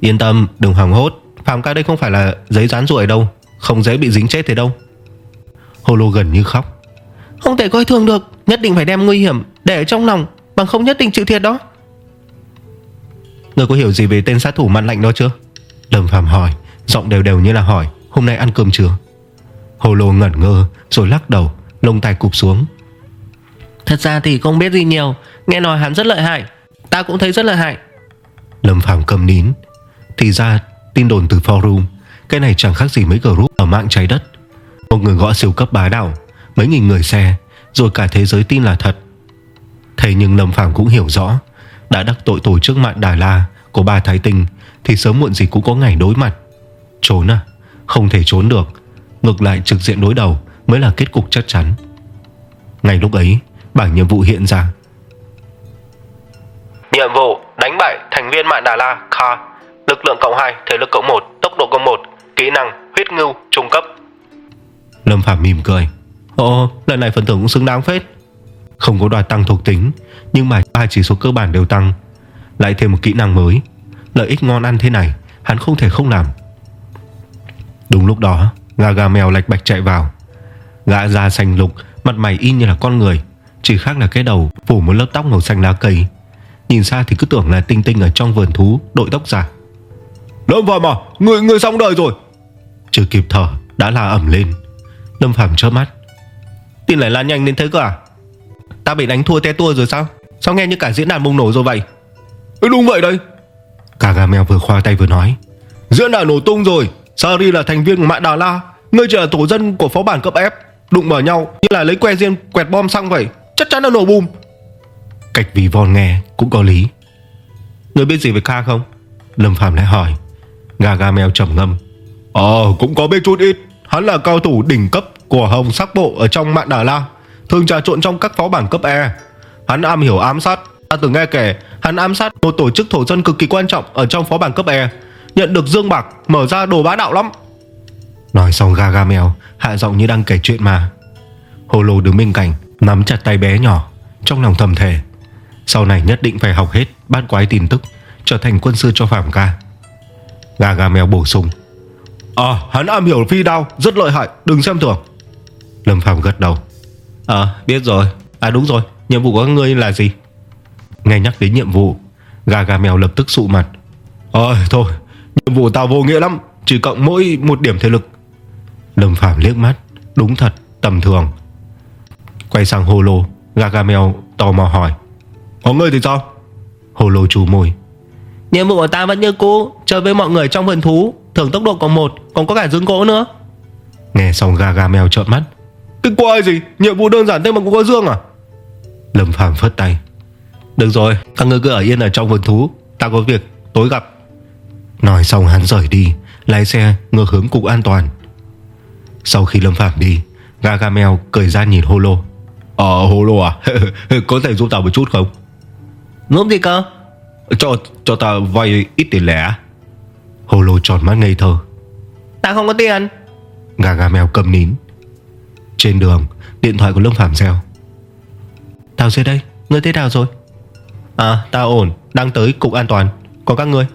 Yên tâm, đừng hoảng hốt. Phạm ca đây không phải là giấy dán ruồi đâu. Không dễ bị dính chết thế đâu. Hồ lô gần như khóc. Không thể coi thường được, Nhất định phải đem nguy hiểm để ở trong lòng, Bằng không nhất định chịu thiệt đó. Người có hiểu gì về tên sát thủ mặt lạnh đó chưa? Lâm Phạm hỏi, Giọng đều đều như là hỏi, Hôm nay ăn cơm chưa? Hồ lô ngẩn ngơ, Rồi lắc đầu, Lông tay cụp xuống. Thật ra thì không biết gì nhiều, Nghe nói hắn rất lợi hại. Ta cũng thấy rất là hại. Lâm phàm cầm nín. Thì ra tin đồn từ forum Cái này chẳng khác gì mấy group ở mạng trái đất. Một người gõ siêu cấp bá đảo, Mấy nghìn người xe Rồi cả thế giới tin là thật. Thế nhưng Lâm phàm cũng hiểu rõ Đã đắc tội tổ chức mạng Đà La Của bà Thái Tinh Thì sớm muộn gì cũng có ngày đối mặt. Trốn à Không thể trốn được Ngược lại trực diện đối đầu Mới là kết cục chắc chắn. Ngay lúc ấy Bảng nhiệm vụ hiện ra. Nhiệm vụ đánh bại thành viên mạng Đà La Kha. Lực lượng cộng 2, thể lực cộng 1, tốc độ cộng 1 Kỹ năng huyết ngưu trung cấp. Lâm Phạm mỉm cười. Ồ lần này phần thưởng cũng xứng đáng phết. Không có đoạt tăng thuộc tính Nhưng mà ba chỉ số cơ bản đều tăng. Lại thêm một kỹ năng mới. Lợi ích ngon ăn thế này Hắn không thể không làm. Đúng lúc đó Gà gà mèo lạch bạch chạy vào. Gã da xanh lục Mặt mày y như là con người. Chỉ khác là cái đầu phủ một lớp tóc màu xanh lá cây. Nhìn xa thì cứ tưởng là tinh tinh Ở trong vườn thú đội tóc giả. Lâm Phạm à Người, người xong đời rồi. Chưa kịp thở đã la ẩm lên. Lâm Phạm chớp mắt. Tin lại lan nhanh đến thế cơ à? Ta bị đánh thua te tua rồi sao? Sao nghe như cả diễn đàn bùng nổ rồi vậy? Ừ, Đúng vậy đấy. Cả gà mèo vừa khoa tay vừa nói. Diễn đàn nổ tung rồi. Sari là thành viên của mạng Đà La. Ngươi chỉ là tổ dân của phó bản cấp f. Đụng vào nhau như là lấy que riêng quẹt bom xăng vậy. Chắc chắn là nổ bùm. Cách vì von nghe cũng có lý. Ngươi biết gì về Kha không? Lâm Phạm lại hỏi. Mèo trầm ngâm. Ờ cũng có biết chút ít. Hắn là cao thủ đỉnh cấp của Hồng Sắc Bộ Ở trong mạng Đà La Thường trà trộn trong các phó bản cấp E. Hắn am hiểu ám sát. Ta từng nghe kể Hắn ám sát một tổ chức thổ dân cực kỳ quan trọng Ở trong phó bản cấp E. Nhận được dương bạc Mở ra đồ bá đạo lắm. Nói xong mèo Hạ giọng như đang kể chuyện mà. Hồ lô đứng bên cạnh Nắm chặt tay bé nhỏ Trong lòng thầm thề Sau này nhất định phải học hết bát quái tin tức Trở thành quân sư cho Phạm ca. Gà gà mèo bổ sung. À hắn am hiểu phi đao Rất lợi hại đừng xem thường. Lâm Phạm gật đầu. À biết rồi. À đúng rồi nhiệm vụ của các ngươi là gì? Nghe nhắc đến nhiệm vụ Gà gà mèo lập tức sụ mặt. Ôi thôi Nhiệm vụ tao vô nghĩa lắm Chỉ cộng mỗi một điểm thể lực. Lâm Phạm liếc mắt Đúng thật tầm thường. Quay sang Hồ Lô Gà gà mèo tò mò hỏi Có ngươi thì sao? Hồ Lô chú môi Nhiệm vụ của ta vẫn như cũ Chơi với mọi người trong vườn thú. Thưởng tốc độ còn một Còn có cả dương gỗ nữa. Nghe xong gà gà mèo trợn mắt. Cái quái gì? Nhiệm vụ đơn giản thế mà cũng có dương à? Lâm Phạm phất tay. Được rồi Các ngươi cứ ở yên ở trong vườn thú. Ta có việc tối gặp. Nói xong hắn rời đi Lái xe ngược hướng cục an toàn. Sau khi Lâm Phạm đi Gargamel cười ra nhìn Holo. Ờ Holo à? Có thể giúp tao một chút không Giúp gì cơ? Cho cho ta vay ít tiền lẻ. Holo tròn mắt ngây thơ. Ta không có tiền. Gargamel cầm nín. Trên đường Điện thoại của Lâm Phạm reo. Tao dưới đây Ngươi thế nào rồi? À tao ổn. Đang tới cục an toàn. Có các ngươi.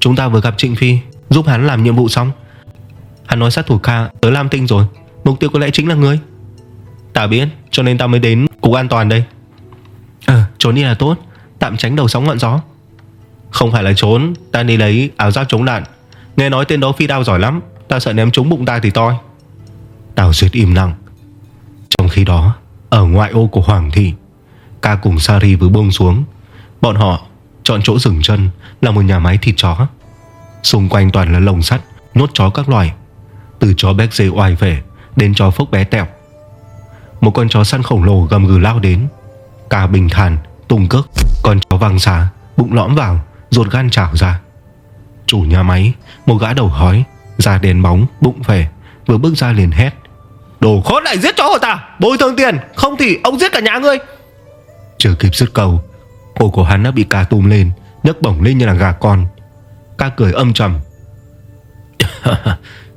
Chúng ta vừa gặp Trịnh Phi Giúp hắn làm nhiệm vụ xong. Hắn nói sát thủ Kha tới Lam Tinh rồi. Mục tiêu có lẽ chính là ngươi. Ta biết cho nên ta mới đến cục an toàn đây À trốn đi là tốt. Tạm tránh đầu sóng ngọn gió. Không phải là trốn, Ta đi lấy áo giáp chống đạn. Nghe nói tên đó phi đao giỏi lắm, Ta sợ ném trúng bụng ta thì toi. Đào Duyệt im lặng. Trong khi đó, Ở ngoại ô của Hoàng Thị, Ca cùng Sari vừa buông xuống. Bọn họ chọn chỗ dừng chân Là một nhà máy thịt chó. Xung quanh toàn là lồng sắt Nốt chó các loài. Từ chó béc dê oai về Đến chó phốc bé tẹo. Một con chó săn khổng lồ gầm gừ lao đến. Ca bình thản tung cước. Con chó văng xá, Bụng lõm vào, Ruột gan trảo ra. Chủ nhà máy, Một gã đầu hói, Da đèn bóng, Bụng phề Vừa bước ra liền hét. Đồ khốn này, giết chó của ta! Bồi thường tiền, Không thì ông giết cả nhà ngươi! Chưa kịp dứt cầu Cổ của hắn đã bị ca tùm lên nhấc bổng lên như là gà con. Ca cười âm trầm.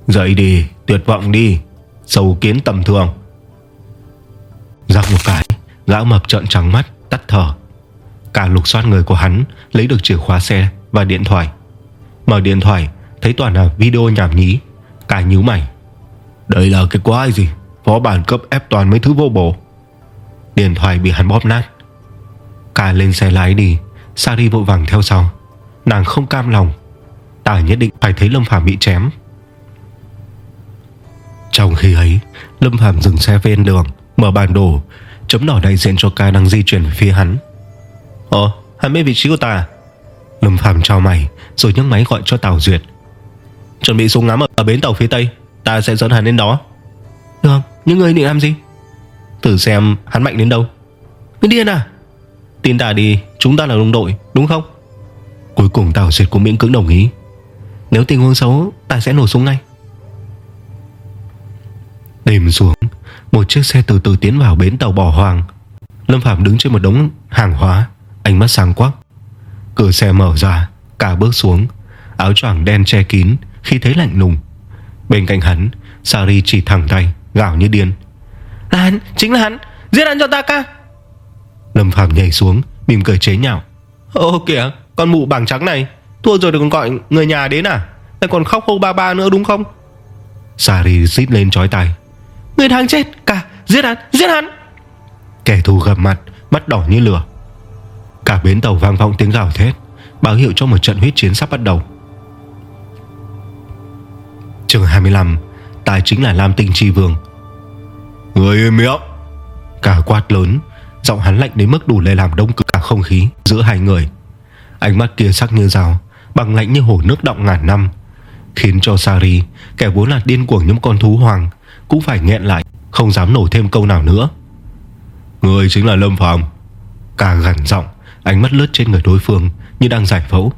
Dậy đi, Tuyệt vọng đi Sầu kiến tầm thường. Giặc một cái. Gã mập trợn trắng mắt, Tắt thở. Cả lục soát người của hắn Lấy được chìa khóa xe và điện thoại. Mở điện thoại, Thấy toàn là video nhảm nhí. Cả nhíu mày. Đây là cái quái gì? Phó bản cấp ép toàn mấy thứ vô bổ. Điện thoại bị hắn bóp nát. Cả lên xe lái đi. Sari vội vàng theo sau. Nàng không cam lòng. Ta nhất định phải thấy Lâm Phàm bị chém. Trong khi ấy, Lâm Phàm dừng xe ven đường, Mở bản đồ. Chấm đỏ đại diện cho ca đang di chuyển về phía hắn. Ồ hắn biết vị trí của ta à? Lâm Phàm trao mày Rồi nhấc máy gọi cho Tào Duyệt. Chuẩn bị súng ngắm ở, ở bến tàu phía tây Ta sẽ dẫn hắn đến đó. Được những người định làm gì? Thử xem hắn mạnh đến đâu. Mới điên à? Tin ta đi Chúng ta là đồng đội đúng không? Cuối cùng Tào Duyệt cũng miễn cưỡng đồng ý. Nếu tình huống xấu Ta sẽ nổ súng ngay. Đêm xuống một chiếc xe từ từ tiến vào bến tàu bỏ Hoàng. Lâm Phạm đứng trên một đống hàng hóa, Ánh mắt sáng quắc. Cửa xe mở ra, Cả bước xuống, Áo choàng đen che kín Khi thấy lạnh lùng. Bên cạnh hắn, Sari chỉ thẳng tay, Gào như điên. Là hắn, Chính là hắn, Giết hắn cho ta ca! Lâm Phạm nhảy xuống, Mỉm cười chế nhạo. Ô kìa, con mụ bảng trắng này, Thua rồi thì còn gọi người nhà đến à? Lại còn khóc hô ba ba nữa đúng không? Sari xít lên chói tay Người đang chết Cả giết hắn giết hắn. Kẻ thù gầm mặt Mắt đỏ như lửa. Cả bến tàu vang vọng tiếng gào thét Báo hiệu cho một trận huyết chiến sắp bắt đầu. Trường 25 Tài chính là Lam Tinh Tri Vương. Người im miệng. Cả quát lớn Giọng hắn lạnh đến mức đủ để làm đông cực cả không khí Giữa hai người. Ánh mắt kia sắc như rào Bằng lạnh như hồ nước động ngàn năm Khiến cho Sari Kẻ vốn là điên cuồng một con thú hoàng cũng phải nghẹn lại Không dám nổi thêm câu nào nữa. Người chính là Lâm Phàm. Càng gằn giọng Ánh mắt lướt trên người đối phương Như đang giải phẫu.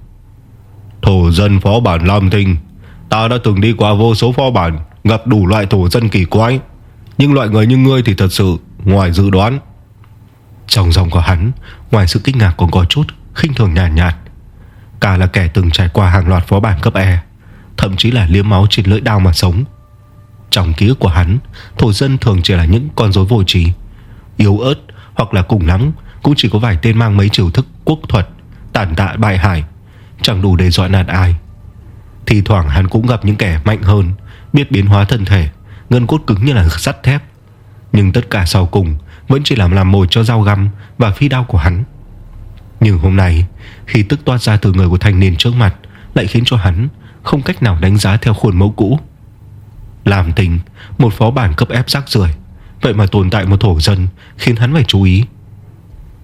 Thổ dân phó bản Lam Tinh Ta đã từng đi qua vô số phó bản Gặp đủ loại thổ dân kỳ quái. Nhưng loại người như ngươi thì thật sự Ngoài dự đoán. Trong giọng của hắn Ngoài sự kinh ngạc còn có chút khinh thường nhàn nhạt, nhạt. Cả là kẻ từng trải qua hàng loạt phó bản cấp E Thậm chí là liếm máu trên lưỡi đao mà sống. Trong ký ức của hắn, Thổ dân thường chỉ là những con rối vô trí Yếu ớt hoặc là cùng lắm Cũng chỉ có vài tên mang mấy chiều thức quốc thuật, Tàn tạ bại hải Chẳng đủ để dọa nạt ai. Thì thoảng hắn cũng gặp những kẻ mạnh hơn, Biết biến hóa thân thể, Ngân cốt cứng như là sắt thép. Nhưng tất cả sau cùng Vẫn chỉ làm làm mồi cho dao găm Và phi đao của hắn. Nhưng hôm nay, Khi tức toát ra từ người của thanh niên trước mặt, Lại khiến cho hắn Không cách nào đánh giá theo khuôn mẫu cũ. Làm tình, Một phó bản cấp ép rác rưởi. Vậy mà tồn tại một thổ dân, Khiến hắn phải chú ý.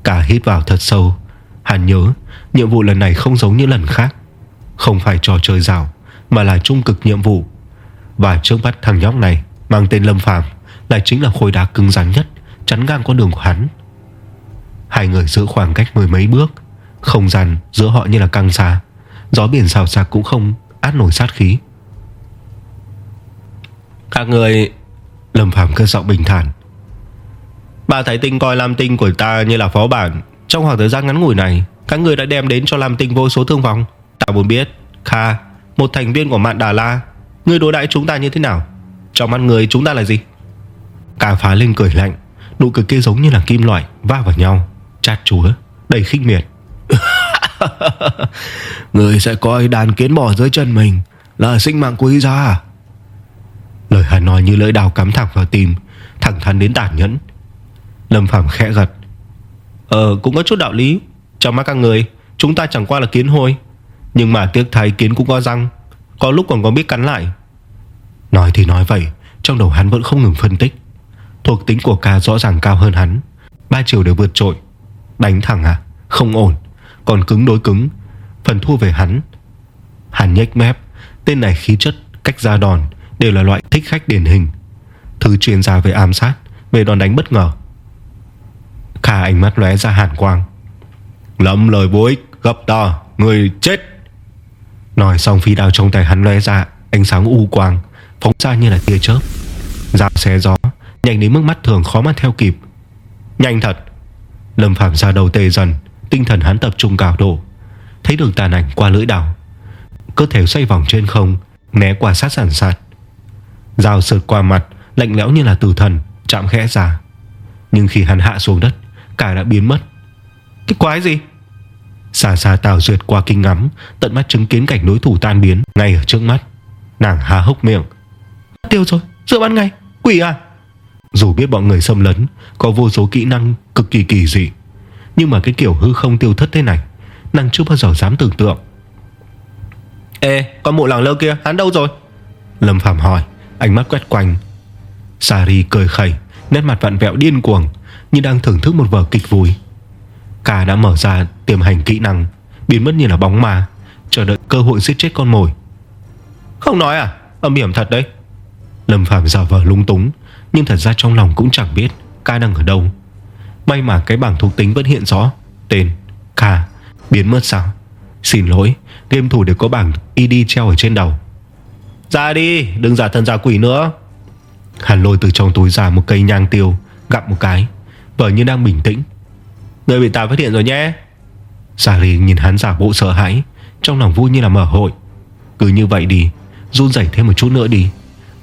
Cả hít vào thật sâu, Hắn nhớ, nhiệm vụ lần này không giống như lần khác. Không phải trò chơi rào Mà là trung cực nhiệm vụ. Và trước mắt thằng nhóc này, Mang tên Lâm Phàm, Lại chính là khối đá cứng rắn nhất, Chắn ngang con đường của hắn. Hai người giữ khoảng cách mười mấy bước, Không gian giữa họ như là căng xa. Gió biển xào xạc cũng không át nổi sát khí. Các người Lâm Phạm cất giọng bình thản. Bà Thái Tinh coi Lam Tinh của ta như là phó bản. Trong khoảng thời gian ngắn ngủi này, Các người đã đem đến cho Lam Tinh vô số thương vong. Ta muốn biết, Kha, Một thành viên của mạng Đà La, Người đối đãi chúng ta như thế nào? Trong mắt người chúng ta là gì? Cả phá lên cười lạnh, Nụ cười kia giống như là kim loại va vào nhau. Chát chúa, Đầy khinh miệt. Người sẽ coi đàn kiến bò dưới chân mình Là sinh mạng quý giá. à Lời hắn nói như lưỡi đào cắm thẳng vào tim, Thẳng thắn đến tàn nhẫn. Lâm Phàm khẽ gật. Ờ cũng có chút đạo lý. Trong mắt các người, Chúng ta chẳng qua là kiến hôi. Nhưng mà tiếc thái kiến cũng có răng, Có lúc còn có biết cắn lại. Nói thì nói vậy, Trong đầu hắn vẫn không ngừng phân tích. Thuộc tính của ca rõ ràng cao hơn hắn. Ba chiều đều vượt trội. Đánh thẳng à? Không ổn. Còn cứng đối cứng. Phần thua về hắn. Hắn nhếch mép. Tên này khí chất, Cách ra đòn. Đều là loại thích khách điển hình. Thứ chuyên gia về ám sát Về đòn đánh bất ngờ. Khả ánh mắt lóe ra hàn quang. Lắm lời vô ích Gặp ta Người chết! Nói xong phi đao trong tay hắn lóe ra, Ánh sáng u quang, Phóng ra như là tia chớp. Dạo xé gió, Nhanh đến mức mắt thường khó mà theo kịp. Nhanh thật! Lâm Phạm ra đầu tê dần, Tinh thần hắn tập trung cao độ. Thấy được tàn ảnh qua lưỡi đảo, Cơ thể xoay vòng trên không, Né qua sát sản sạt. Dao sượt qua mặt Lạnh lẽo như là tử thần Chạm khẽ ra. Nhưng khi hắn hạ xuống đất Cả đã biến mất. Cái quái gì? Xa xa tào duyệt qua kinh ngắm Tận mắt chứng kiến cảnh đối thủ tan biến Ngay ở trước mắt. Nàng há hốc miệng. Tiêu rồi giữa ban ngày Quỷ à? Dù biết bọn người xâm lấn Có vô số kỹ năng cực kỳ kỳ dị. Nhưng mà cái kiểu hư không tiêu thất thế này Nàng chưa bao giờ dám tưởng tượng. Ê con mụ làng lơ kia hắn đâu rồi? Lâm Phạm hỏi Ánh mắt quét quanh. Sari cười khẩy, Nét mặt vặn vẹo điên cuồng, Như đang thưởng thức một vở kịch vui. Cả đã mở ra tiềm hành kỹ năng, Biến mất như là bóng ma, Chờ đợi cơ hội giết chết con mồi. Không nói à? Âm hiểm thật đấy. Lâm Phạm giả vờ lung túng, Nhưng thật ra trong lòng cũng chẳng biết Ca đang ở đâu. May mà cái bảng thuộc tính vẫn hiện rõ, Tên Ca Biến mất sao? Xin lỗi, Game thủ đều có bảng ID treo ở trên đầu. Ra đi, Đừng giả thần giả quỷ nữa. Hắn lôi từ trong túi ra một cây nhang tiêu, Gặm một cái Vở như đang bình tĩnh. Người bị ta phát hiện rồi nhé. Sari nhìn hắn giả bộ sợ hãi, Trong lòng vui như là mở hội. Cứ như vậy đi, Run rẩy thêm một chút nữa đi,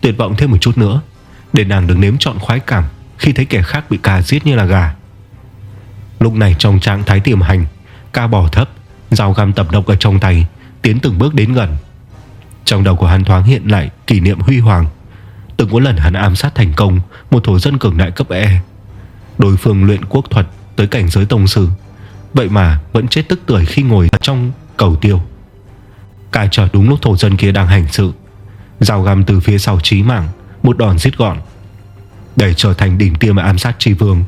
Tuyệt vọng thêm một chút nữa, Để nàng được nếm trọn khoái cảm Khi thấy kẻ khác bị ca giết như là gà. Lúc này trong trạng thái tiềm hành, Ca bỏ thấp, Dao găm tập độc ở trong tay, Tiến từng bước đến gần. Trong đầu của hắn thoáng hiện lại kỷ niệm huy hoàng. Từng có lần hắn ám sát thành công, Một thổ dân cường đại cấp E. Đối phương luyện quốc thuật tới cảnh giới tông sư, Vậy mà vẫn chết tức tuổi khi ngồi trong cầu tiêu. Cài trở đúng lúc thổ dân kia đang hành sự Rào găm từ phía sau chí mạng, Một đòn giết gọn. Để trở thành đỉnh tiêm ám sát tri vương,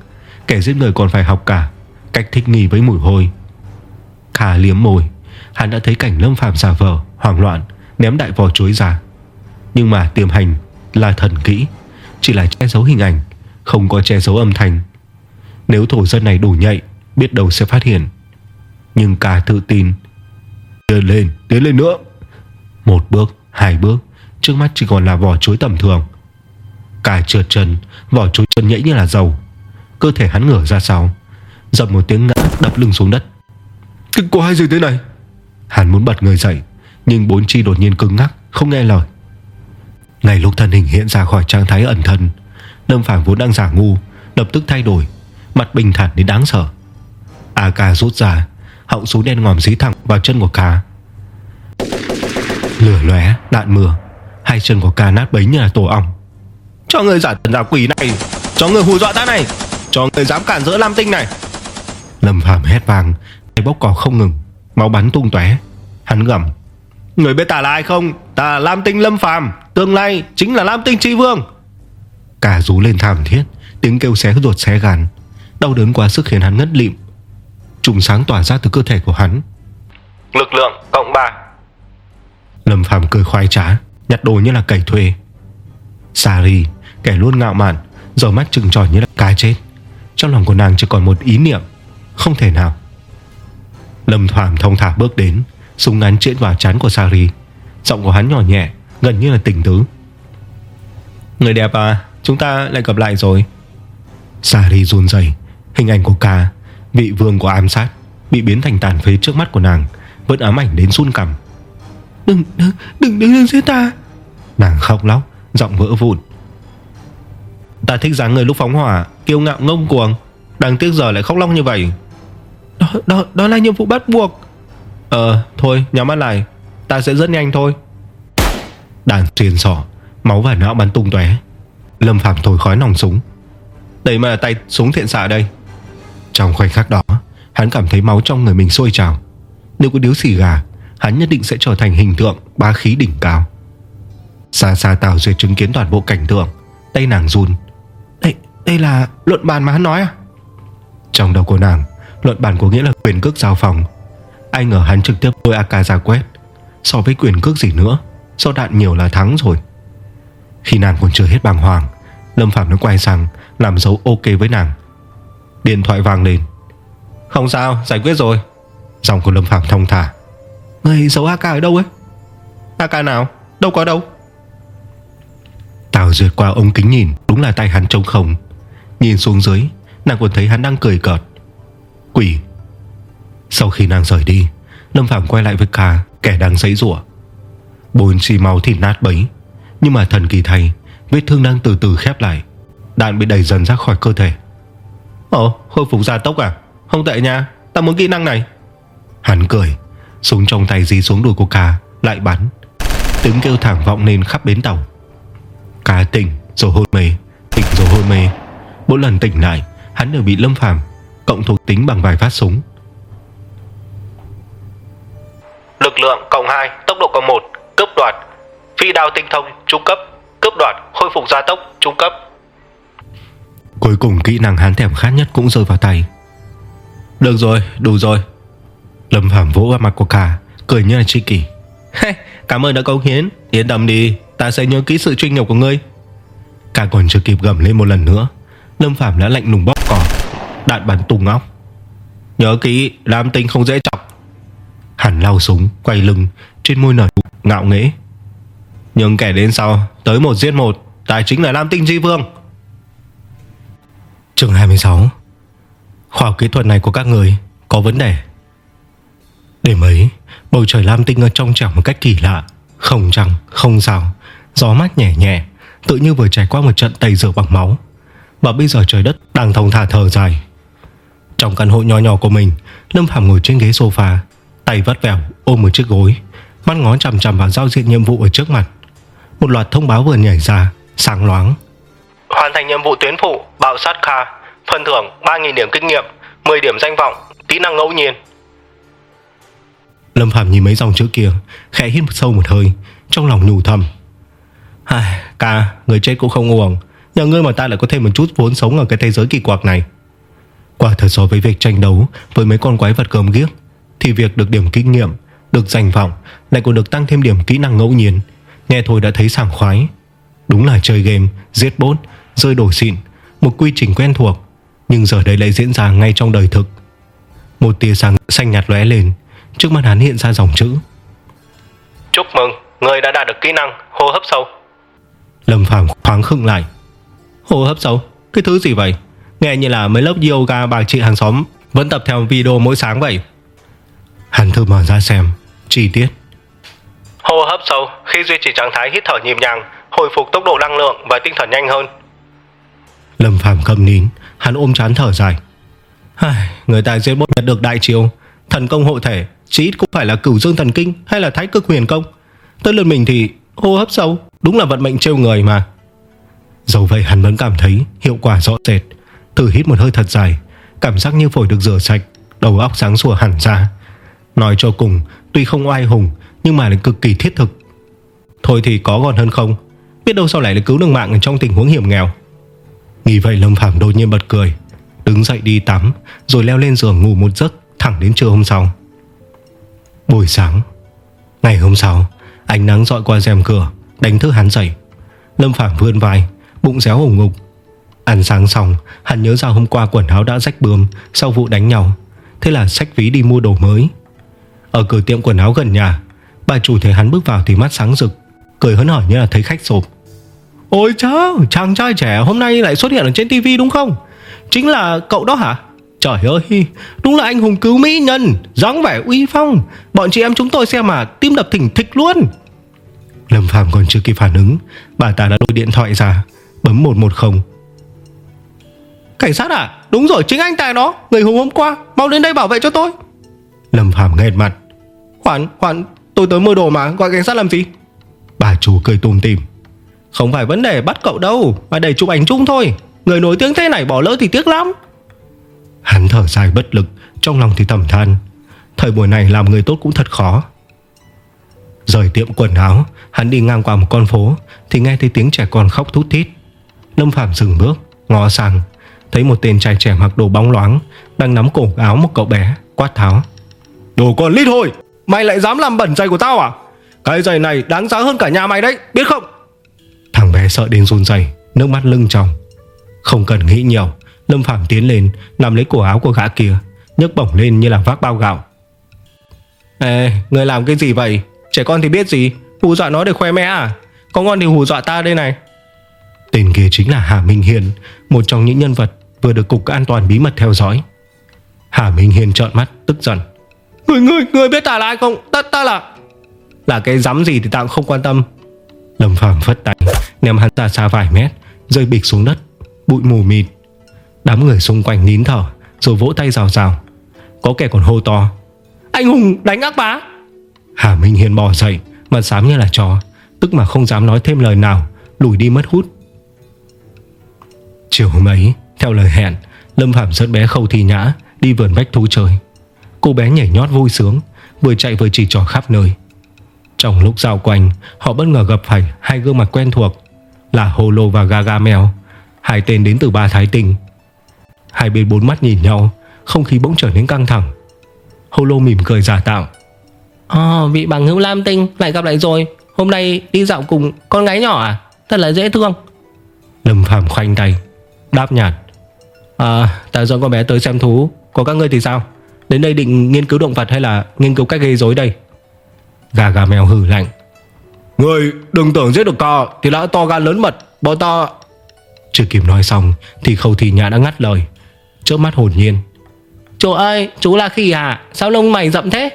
Kẻ giết người còn phải học cả Cách thích nghi với mùi hôi. Khả liếm môi, Hắn đã thấy cảnh lâm phàm giả vờ, Hoảng loạn ném đại vỏ chuối ra. Nhưng mà tiềm hành là thần kỹ Chỉ là che giấu hình ảnh Không có che giấu âm thanh. Nếu thổ dân này đủ nhạy Biết đâu sẽ phát hiện. Nhưng cả tự tin Tiến lên, tiến lên nữa. Một bước, hai bước Trước mắt chỉ còn là vỏ chuối tầm thường. Cả trượt chân Vỏ chuối chân nhảy như là dầu. Cơ thể hắn ngửa ra sau Dập một tiếng ngã đập lưng xuống đất. Có quái gì thế này? Hắn muốn bật người dậy. Nhưng bốn chi đột nhiên cứng ngắc, Không nghe lời. Ngay lúc thân hình hiện ra khỏi trạng thái ẩn thân, Lâm Phàm vốn đang giả ngu, Lập tức thay đổi, Mặt bình thản đến đáng sợ. AK rút ra, Họng súng đen ngòm dí thẳng vào chân của ca Lửa lóe, đạn mưa, Hai chân của ca nát bấy như là tổ ong. Cho người giả thần giả quỷ này, Cho người hù dọa ta này, Cho người dám cản rỡ Lam Tinh này. Lâm Phàm hét vang, Tay bốc cỏ không ngừng, Máu bắn tung tóe. Hắn gầm Người biết ta là ai không? Ta là Lam Tinh Lâm Phạm Tương lai chính là Lam Tinh Tri Vương. Cả rú lên thảm thiết Tiếng kêu xé ruột xé gan Đau đớn quá sức khiến hắn ngất lịm. Trùng sáng tỏa ra từ cơ thể của hắn. Lực lượng cộng 3 Lâm Phạm cười khoái trá Nhặt đồ như là cày thuê. Sari Kẻ luôn ngạo mạn Giờ mắt trừng tròn như là cá chết. Trong lòng của nàng chỉ còn một ý niệm Không thể nào. Lâm Phạm thông thả bước đến Súng ngắn chễn vào chán của Sari. Giọng của hắn nhỏ nhẹ Gần như là tỉnh tứ. Người đẹp à Chúng ta lại gặp lại rồi. Sari run rẩy Hình ảnh của ca Vị vương của ám sát Bị biến thành tàn phế trước mắt của nàng Vẫn ám ảnh đến run cầm Đừng đừng đừng đừng, đừng giết ta. Nàng khóc lóc Giọng vỡ vụn. Ta thích dáng người lúc phóng hỏa Kiêu ngạo ngông cuồng Đáng tiếc giờ lại khóc lóc như vậy. Đó, đó, đó là nhiệm vụ bắt buộc Ờ thôi nhắm mắt lại. Ta sẽ rất nhanh thôi. Đàn xuyên sỏ Máu và não bắn tung tóe. Lâm Phạm thổi khói nòng súng. Đấy mà là tay súng thiện xạ đây. Trong khoảnh khắc đó Hắn cảm thấy máu trong người mình sôi trào. Nếu có điếu xì gà Hắn nhất định sẽ trở thành hình tượng bá khí đỉnh cao. Xa xa Tào Duyệt chứng kiến toàn bộ cảnh tượng. Tay nàng run. Đây, đây là luận bàn mà hắn nói à? Trong đầu của nàng Luận bàn có nghĩa là quyền cước giao phòng. Ai ngờ hắn trực tiếp bôi AK ra quét. So với quyền cước gì nữa Do đạn nhiều là thắng rồi. Khi nàng còn chưa hết bàng hoàng, Lâm Phạm nó quay sang Làm dấu ok với nàng. Điện thoại vang lên. Không sao, giải quyết rồi. Giọng của Lâm Phạm thông thả. Người dấu AK ở đâu ấy? AK nào? Đâu có đâu. Tào duyệt qua ống kính nhìn, Đúng là tay hắn trông không. Nhìn xuống dưới, Nàng còn thấy hắn đang cười cợt. Quỷ sau khi nàng rời đi, Lâm Phạm quay lại với cả Kẻ đang giấy rủa Bốn chi máu thì nát bấy, Nhưng mà thần kỳ thay, Vết thương đang từ từ khép lại. Đạn bị đẩy dần ra khỏi cơ thể. Ồ, khôi phục gia tốc à? Không tệ nha, Ta muốn kỹ năng này. Hắn cười, Súng trong tay dí xuống đùi của cả Lại bắn. Tiếng kêu thảm vọng lên khắp bến tàu. Cá tỉnh, rồi hôn mê, Tỉnh rồi hôn mê. Mỗi lần tỉnh lại, Hắn đều bị lâm phàm, Cộng thuộc tính bằng vài phát súng. Lực lượng cộng 2 Tốc độ cộng 1 Cướp đoạt. Phi đao tinh thông Trung cấp Cướp đoạt Khôi phục gia tốc Trung cấp. Cuối cùng kỹ năng hắn thèm khát nhất cũng rơi vào tay. Được rồi đủ rồi. Lâm Phạm vỗ vào mặt của cả Cười như là tri kỷ. Cảm ơn đã công hiến. Yên tâm đi Ta sẽ nhớ kỹ sự chuyên nghiệp của ngươi. Cả còn chưa kịp gầm lên một lần nữa Lâm Phạm đã lạnh lùng bóp cỏ Đạn bắn tung óc Nhớ kỹ Lam tinh không dễ chọc Hắn lau súng quay lưng Trên môi nở ngạo nghễ. Nhưng kẻ đến sau Tới một giết một Tài chính là Lam tinh di vương. Chương 26 Khoa học kỹ thuật này của các người Có vấn đề. Đêm ấy Bầu trời lam tinh ở trong trẻo một cách kỳ lạ Không trăng, không sao. Gió mát nhẹ nhẹ Tự như vừa trải qua một trận tẩy rửa bằng máu. Và bây giờ trời đất đang thông thả thở dài. Trong căn hộ nhỏ nhỏ của mình Lâm Phạm ngồi trên ghế sofa Tay vắt vẻo ôm một chiếc gối Mắt ngó chằm chằm vào giao diện nhiệm vụ ở trước mặt. Một loạt thông báo vừa nhảy ra Sáng loáng. Hoàn thành nhiệm vụ tuyến phụ Bạo sát Kha Phần thưởng 3.000 điểm kinh nghiệm 10 điểm danh vọng Kỹ năng ngẫu nhiên. Lâm Phạm nhìn mấy dòng chữ kia Khẽ hít sâu một hơi Trong lòng nhủ thầm. Ai, Ca, người chết cũng không uổng Nhờ ngươi mà ta lại có thêm một chút vốn sống Ở cái thế giới kỳ quặc này. Quả thật so với việc tranh đấu Với mấy con quái vật gớm ghiếc Thì việc được điểm kinh nghiệm Được danh vọng Lại còn được tăng thêm điểm kỹ năng ngẫu nhiên. Nghe thôi đã thấy sảng khoái. Đúng là chơi game, giết bốt, rơi đồ xịn Một quy trình quen thuộc Nhưng giờ đây lại diễn ra ngay trong đời thực. Một tia sáng xanh nhạt lóe lên Trước mắt hắn hiện ra dòng chữ. Chúc mừng, người đã đạt được kỹ năng hô hấp sâu. Lâm Phàm thoáng khựng lại. Hô hấp sâu, cái thứ gì vậy? Nghe như là mấy lớp yoga bà chị hàng xóm Vẫn tập theo video mỗi sáng vậy Hắn thử mở ra xem Chi tiết. Hô hấp sâu khi duy trì trạng thái hít thở nhịp nhàng Hồi phục tốc độ năng lượng và tinh thần nhanh hơn. Lâm Phàm cầm nín Hắn ôm chán thở dài. Ai, Người ta giết bốt nhận được đại chiêu. Thần công hộ thể Chỉ ít cũng phải là cửu dương thần kinh Hay là thái cực huyền công. Tới lượt mình thì hô hấp sâu Đúng là vận mệnh trêu người mà. Dẫu vậy hắn vẫn cảm thấy hiệu quả rõ rệt. Thử hít một hơi thật dài Cảm giác như phổi được rửa sạch Đầu óc sáng sủa hẳn ra Nói cho cùng, tuy không oai hùng, Nhưng mà lại cực kỳ thiết thực. Thôi thì có còn hơn không? Biết đâu sau lại cứu được mạng trong tình huống hiểm nghèo. Nghĩ vậy Lâm Phạm đột nhiên bật cười, Đứng dậy đi tắm, Rồi leo lên giường ngủ một giấc, Thẳng đến trưa hôm sau. Buổi sáng, Ngày hôm sau, Ánh nắng dọi qua rèm cửa, Đánh thức hắn dậy. Lâm Phạm vươn vai, Bụng réo hùng ngục Ăn sáng xong, Hắn nhớ ra hôm qua quần áo đã rách bươm Sau vụ đánh nhau. Thế là sách ví đi mua đồ mới. Ở cửa tiệm quần áo gần nhà, Bà chủ thấy hắn bước vào thì mắt sáng rực, Cười hớn hở như là thấy khách sộp. Ôi chao chàng trai trẻ hôm nay lại xuất hiện ở trên tivi đúng không? Chính là cậu đó hả? Trời ơi, Đúng là anh hùng cứu mỹ nhân, dáng vẻ uy phong. Bọn chị em chúng tôi xem mà, tim đập thỉnh thịch luôn. Lâm Phạm còn chưa kịp phản ứng, Bà ta đã lôi điện thoại ra, Bấm 110 Cảnh sát à Đúng rồi, chính anh Tài đó, Người hùng hôm qua, Mau đến đây bảo vệ cho tôi. Lâm Phạm nghẹt mặt Khoan khoan tôi tới mua đồ mà Gọi cảnh sát làm gì? Bà chủ cười tùm tìm. Không phải vấn đề bắt cậu đâu Mà để chụp ảnh chung thôi. Người nổi tiếng thế này bỏ lỡ thì tiếc lắm. Hắn thở dài bất lực Trong lòng thì thầm than. Thời buổi này làm người tốt cũng thật khó. Rời tiệm quần áo Hắn đi ngang qua một con phố Thì nghe thấy tiếng trẻ con khóc thút thít. Lâm Phạm dừng bước Ngó sang Thấy một tên trai trẻ mặc đồ bóng loáng Đang nắm cổ áo một cậu bé Quát tháo. Đồ con lít thôi Mày lại dám làm bẩn giày của tao à? Cái giày này đáng giá hơn cả nhà mày đấy Biết không? Thằng bé sợ đến run rẩy Nước mắt lưng tròng. Không cần nghĩ nhiều Lâm Phạm tiến lên Nằm lấy cổ áo của gã kia nhấc bổng lên như là vác bao gạo. Ê người làm cái gì vậy? Trẻ con thì biết gì? Hù dọa nó để khoe mẽ à? Có ngon thì hù dọa ta đây này. Tên kia chính là Hà Minh Hiền Một trong những nhân vật vừa được Cục An toàn bí mật theo dõi. Hà Minh Hiền trợn mắt tức giận Người người người biết ta là ai không? Ta ta là Là cái dám gì thì ta cũng không quan tâm. Lâm Phạm phất tay, Ném hắn ra xa vài mét, Rơi bịch xuống đất, Bụi mù mịt. Đám người xung quanh nín thở, Rồi vỗ tay rào rào. Có kẻ còn hô to, Anh Hùng, đánh ác bá! Hà Minh Hiền bò dậy mà dám như là chó, Tức mà không dám nói thêm lời nào, Lùi đi mất hút. Chiều hôm ấy, Theo lời hẹn, Lâm Phạm dẫn bé Khâu Thi Nhã, Đi vườn bách thú chơi. Cô bé nhảy nhót vui sướng Vừa chạy vừa chỉ trò khắp nơi. Trong lúc dạo quanh Họ bất ngờ gặp phải hai gương mặt quen thuộc Là Holo và Gargamel Hai tên đến từ ba thái tinh. Hai bên bốn mắt nhìn nhau Không khí bỗng trở nên căng thẳng. Holo mỉm cười giả tạo. Ồ, vị bằng hữu Lam Tinh lại gặp lại rồi. Hôm nay đi dạo cùng con gái nhỏ à? Thật là dễ thương. Lâm Phạm khoanh tay Đáp nhạt. À ta dẫn con bé tới xem thú. Có các ngươi thì sao Đến đây định nghiên cứu động vật hay là nghiên cứu cách gây rối đây? Gà gà mèo hử lạnh. Người đừng tưởng giết được cò Thì đã to gan lớn mật, Bọn ta Chưa kịp nói xong, Thì khâu thì nhã đã ngắt lời. Trước mắt hồn nhiên. Chú ơi, chú là khỉ à Sao lông mày rậm thế?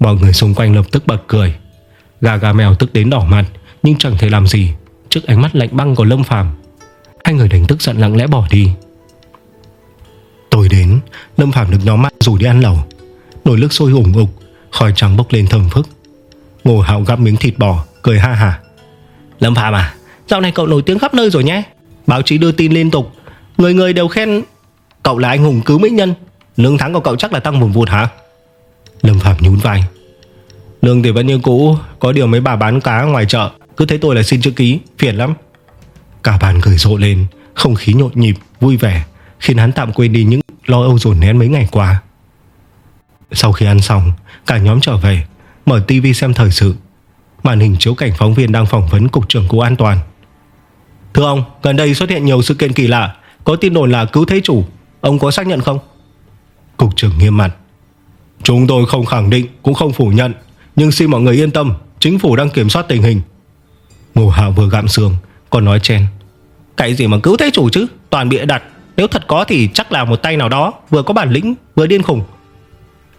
Mọi người xung quanh lập tức bật cười. Gà gà mèo tức đến đỏ mặt, Nhưng chẳng thể làm gì Trước ánh mắt lạnh băng của Lâm Phàm. Hai Hai người đánh tức giận lặng lẽ bỏ đi. Tôi đến Lâm Phạm được nhóm mắt rủ đi ăn lẩu. Nồi nước sôi ủng ục, Khói trắng bốc lên thơm phức. Ngô Hạo gắp miếng thịt bò, Cười ha hả Lâm Phạm à Dạo này cậu nổi tiếng khắp nơi rồi nhé. Báo chí đưa tin liên tục. Người người đều khen Cậu là anh hùng cứu mỹ nhân. Lương tháng của cậu chắc là tăng vùn vụt hả? Lâm Phạm nhún vai. Lương thì vẫn như cũ, Có điều mấy bà bán cá ngoài chợ, Cứ thấy tôi là xin chữ ký, Phiền lắm. Cả bàn cười rộ lên, Không khí nhộn nhịp, Vui vẻ, Khiến hắn tạm quên đi những lo âu dồn nén mấy ngày qua. Sau khi ăn xong, Cả nhóm trở về, Mở tivi xem thời sự. Màn hình chiếu cảnh phóng viên đang phỏng vấn Cục trưởng Cục An toàn. Thưa ông, Gần đây xuất hiện nhiều sự kiện kỳ lạ, Có tin đồn là cứu thế chủ, Ông có xác nhận không? Cục trưởng nghiêm mặt. Chúng tôi không khẳng định, cũng không phủ nhận, Nhưng xin mọi người yên tâm, Chính phủ đang kiểm soát tình hình. Ngô Hạo vừa gạm xương, Còn nói chen. Cái gì mà cứu thế chủ chứ? Toàn bịa đặt. Nếu thật có thì chắc là một tay nào đó Vừa có bản lĩnh, vừa điên khùng.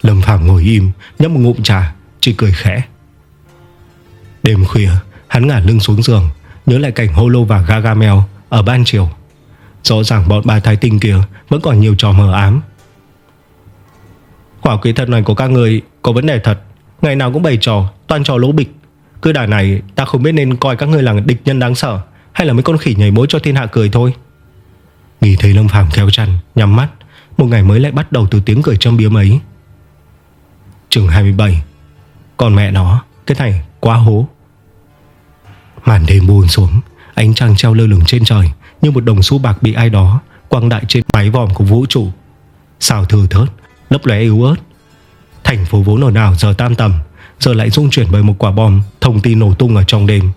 Lâm Phạm ngồi im, Nhấp một ngụm trà, Chỉ cười khẽ. Đêm khuya, Hắn ngả lưng xuống giường, Nhớ lại cảnh Holo và Gargamel Ở ban chiều Rõ ràng bọn bà thái tinh kia Vẫn còn nhiều trò mờ ám. Quả kỹ thật này của các người Có vấn đề thật, Ngày nào cũng bày trò Toàn trò lỗ bịch. Cứ đà này, ta không biết nên coi các người là địch nhân đáng sợ, Hay là mấy con khỉ nhảy mối cho thiên hạ cười thôi. Nghĩ thấy Lâm Phàm kéo chăn, Nhắm mắt, Một ngày mới lại bắt đầu từ tiếng cười châm biếm ấy. Trường 27 Còn mẹ nó, Cái này quá hố. Màn đêm buồn xuống, Ánh trăng treo lơ lửng trên trời, Như một đồng xu bạc bị ai đó Quăng đại trên mái vòm của vũ trụ. Sao thừa thớt, Lấp lóe yếu ớt. Thành phố vốn ồn ào giờ tam tầm, Giờ lại rung chuyển bởi một quả bom Thông tin nổ tung ở trong đêm.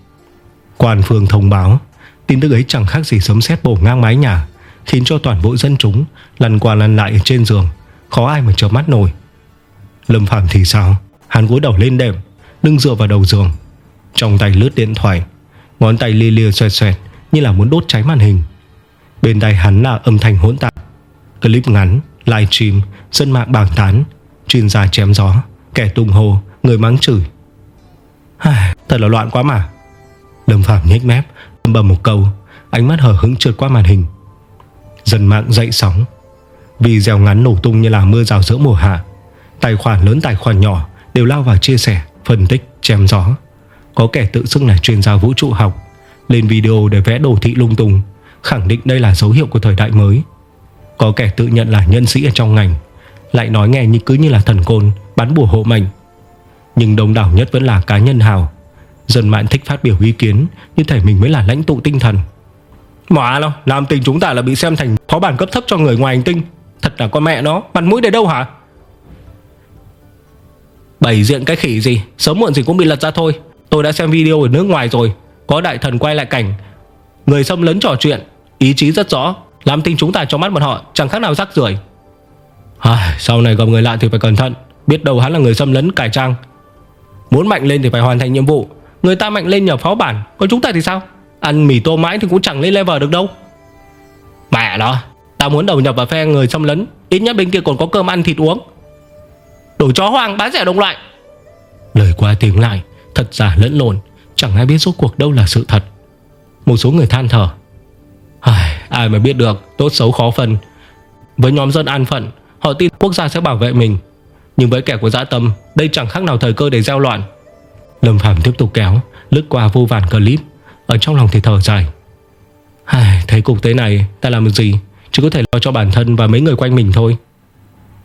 Quan phương thông báo, Tin tức ấy chẳng khác gì sấm sét bổ ngang mái nhà. Khiến cho toàn bộ dân chúng Lăn qua lăn lại ở trên giường Khó ai mà chợp mắt nổi. Lâm Phạm thì sao? Hắn gối đầu lên đệm Lưng dựa vào đầu giường. Trong tay lướt điện thoại Ngón tay lia lia xoẹt xoẹt Như là muốn đốt cháy màn hình. Bên tay hắn là âm thanh hỗn tạp. Clip ngắn, livestream, dân mạng bàn tán Chuyên gia chém gió Kẻ tung hô, người mắng chửi. Thật là loạn quá mà. Lâm Phạm nhếch mép Bầm một câu Ánh mắt hờ hững trượt qua màn hình. Dân mạng dậy sóng. Video ngắn nổ tung như là mưa rào giữa mùa hạ. Tài khoản lớn tài khoản nhỏ Đều lao vào chia sẻ, phân tích, chém gió. Có kẻ tự xưng là chuyên gia vũ trụ học Lên video để vẽ đồ thị lung tung Khẳng định đây là dấu hiệu của thời đại mới. Có kẻ tự nhận là nhân sĩ ở trong ngành Lại nói nghe như cứ như là thần côn Bắn bùa hộ mệnh. Nhưng đông đảo nhất vẫn là cá nhân hào. Dân mạng thích phát biểu ý kiến Như thể mình mới là lãnh tụ tinh thần. Mà đâu, làm tình chúng ta là bị xem thành Phó bản cấp thấp cho người ngoài hành tinh. Thật là con mẹ nó, mặt mũi để đâu hả? Bày diện cái khỉ gì Sớm muộn gì cũng bị lật ra thôi. Tôi đã xem video ở nước ngoài rồi Có đại thần quay lại cảnh. Người xâm lấn trò chuyện Ý chí rất rõ Làm tình chúng ta trong mắt bọn họ Chẳng khác nào rắc rưởi. À, Sau này gặp người lạ thì phải cẩn thận Biết đâu hắn là người xâm lấn cải trang. Muốn mạnh lên thì phải hoàn thành nhiệm vụ. Người ta mạnh lên nhờ pháo bản Còn chúng ta thì sao? Ăn mì tô mãi thì cũng chẳng lên level được đâu. Mẹ nó Tao muốn đầu nhập vào phe người xâm lấn Ít nhất bên kia còn có cơm ăn thịt uống. Đồ chó hoang bán rẻ đồng loại. Lời qua tiếng lại Thật giả lẫn lộn Chẳng ai biết số cuộc đâu là sự thật. Một số người than thở. Ai, ai mà biết được Tốt xấu khó phân. Với nhóm dân an phận Họ tin quốc gia sẽ bảo vệ mình. Nhưng với kẻ của dã tâm Đây chẳng khác nào thời cơ để gieo loạn. Lâm Phàm tiếp tục kéo Lướt qua vô vàn clip. Ở trong lòng thì thở dài. Ai, Thấy cục thế này ta làm được gì? Chỉ có thể lo cho bản thân và mấy người quanh mình thôi.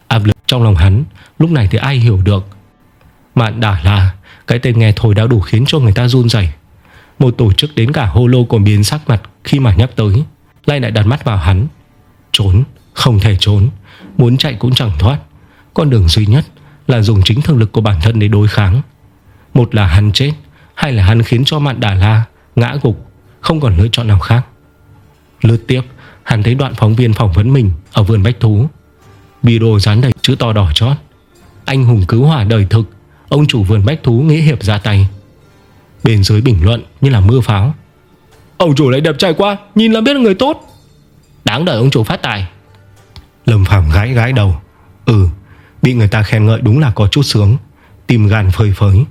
Áp lực trong lòng hắn Lúc này thì ai hiểu được? Mạn đả là Cái tên nghe thôi đã đủ khiến cho người ta run rẩy. Một tổ chức đến cả holo còn biến sắc mặt Khi mà nhắc tới Lai lại đặt mắt vào hắn. Trốn, không thể trốn. Muốn chạy cũng chẳng thoát. Con đường duy nhất là dùng chính thực lực của bản thân để đối kháng. Một là hắn chết Hay là hắn khiến cho Mạn Đà La Ngã gục, Không còn lựa chọn nào khác. Lướt tiếp, Hắn thấy đoạn phóng viên phỏng vấn mình Ở vườn bách thú. Video dán đầy chữ to đỏ chót. Anh hùng cứu hỏa đời thực, Ông chủ vườn bách thú nghĩa hiệp ra tay. Bên dưới bình luận như là mưa pháo. Ông chủ lại đẹp trai quá, Nhìn là biết là người tốt. Đáng đợi ông chủ phát tài. Lâm Phạm gãi gãi đầu. Ừ Bị người ta khen ngợi đúng là có chút sướng. Tìm gan phơi phới.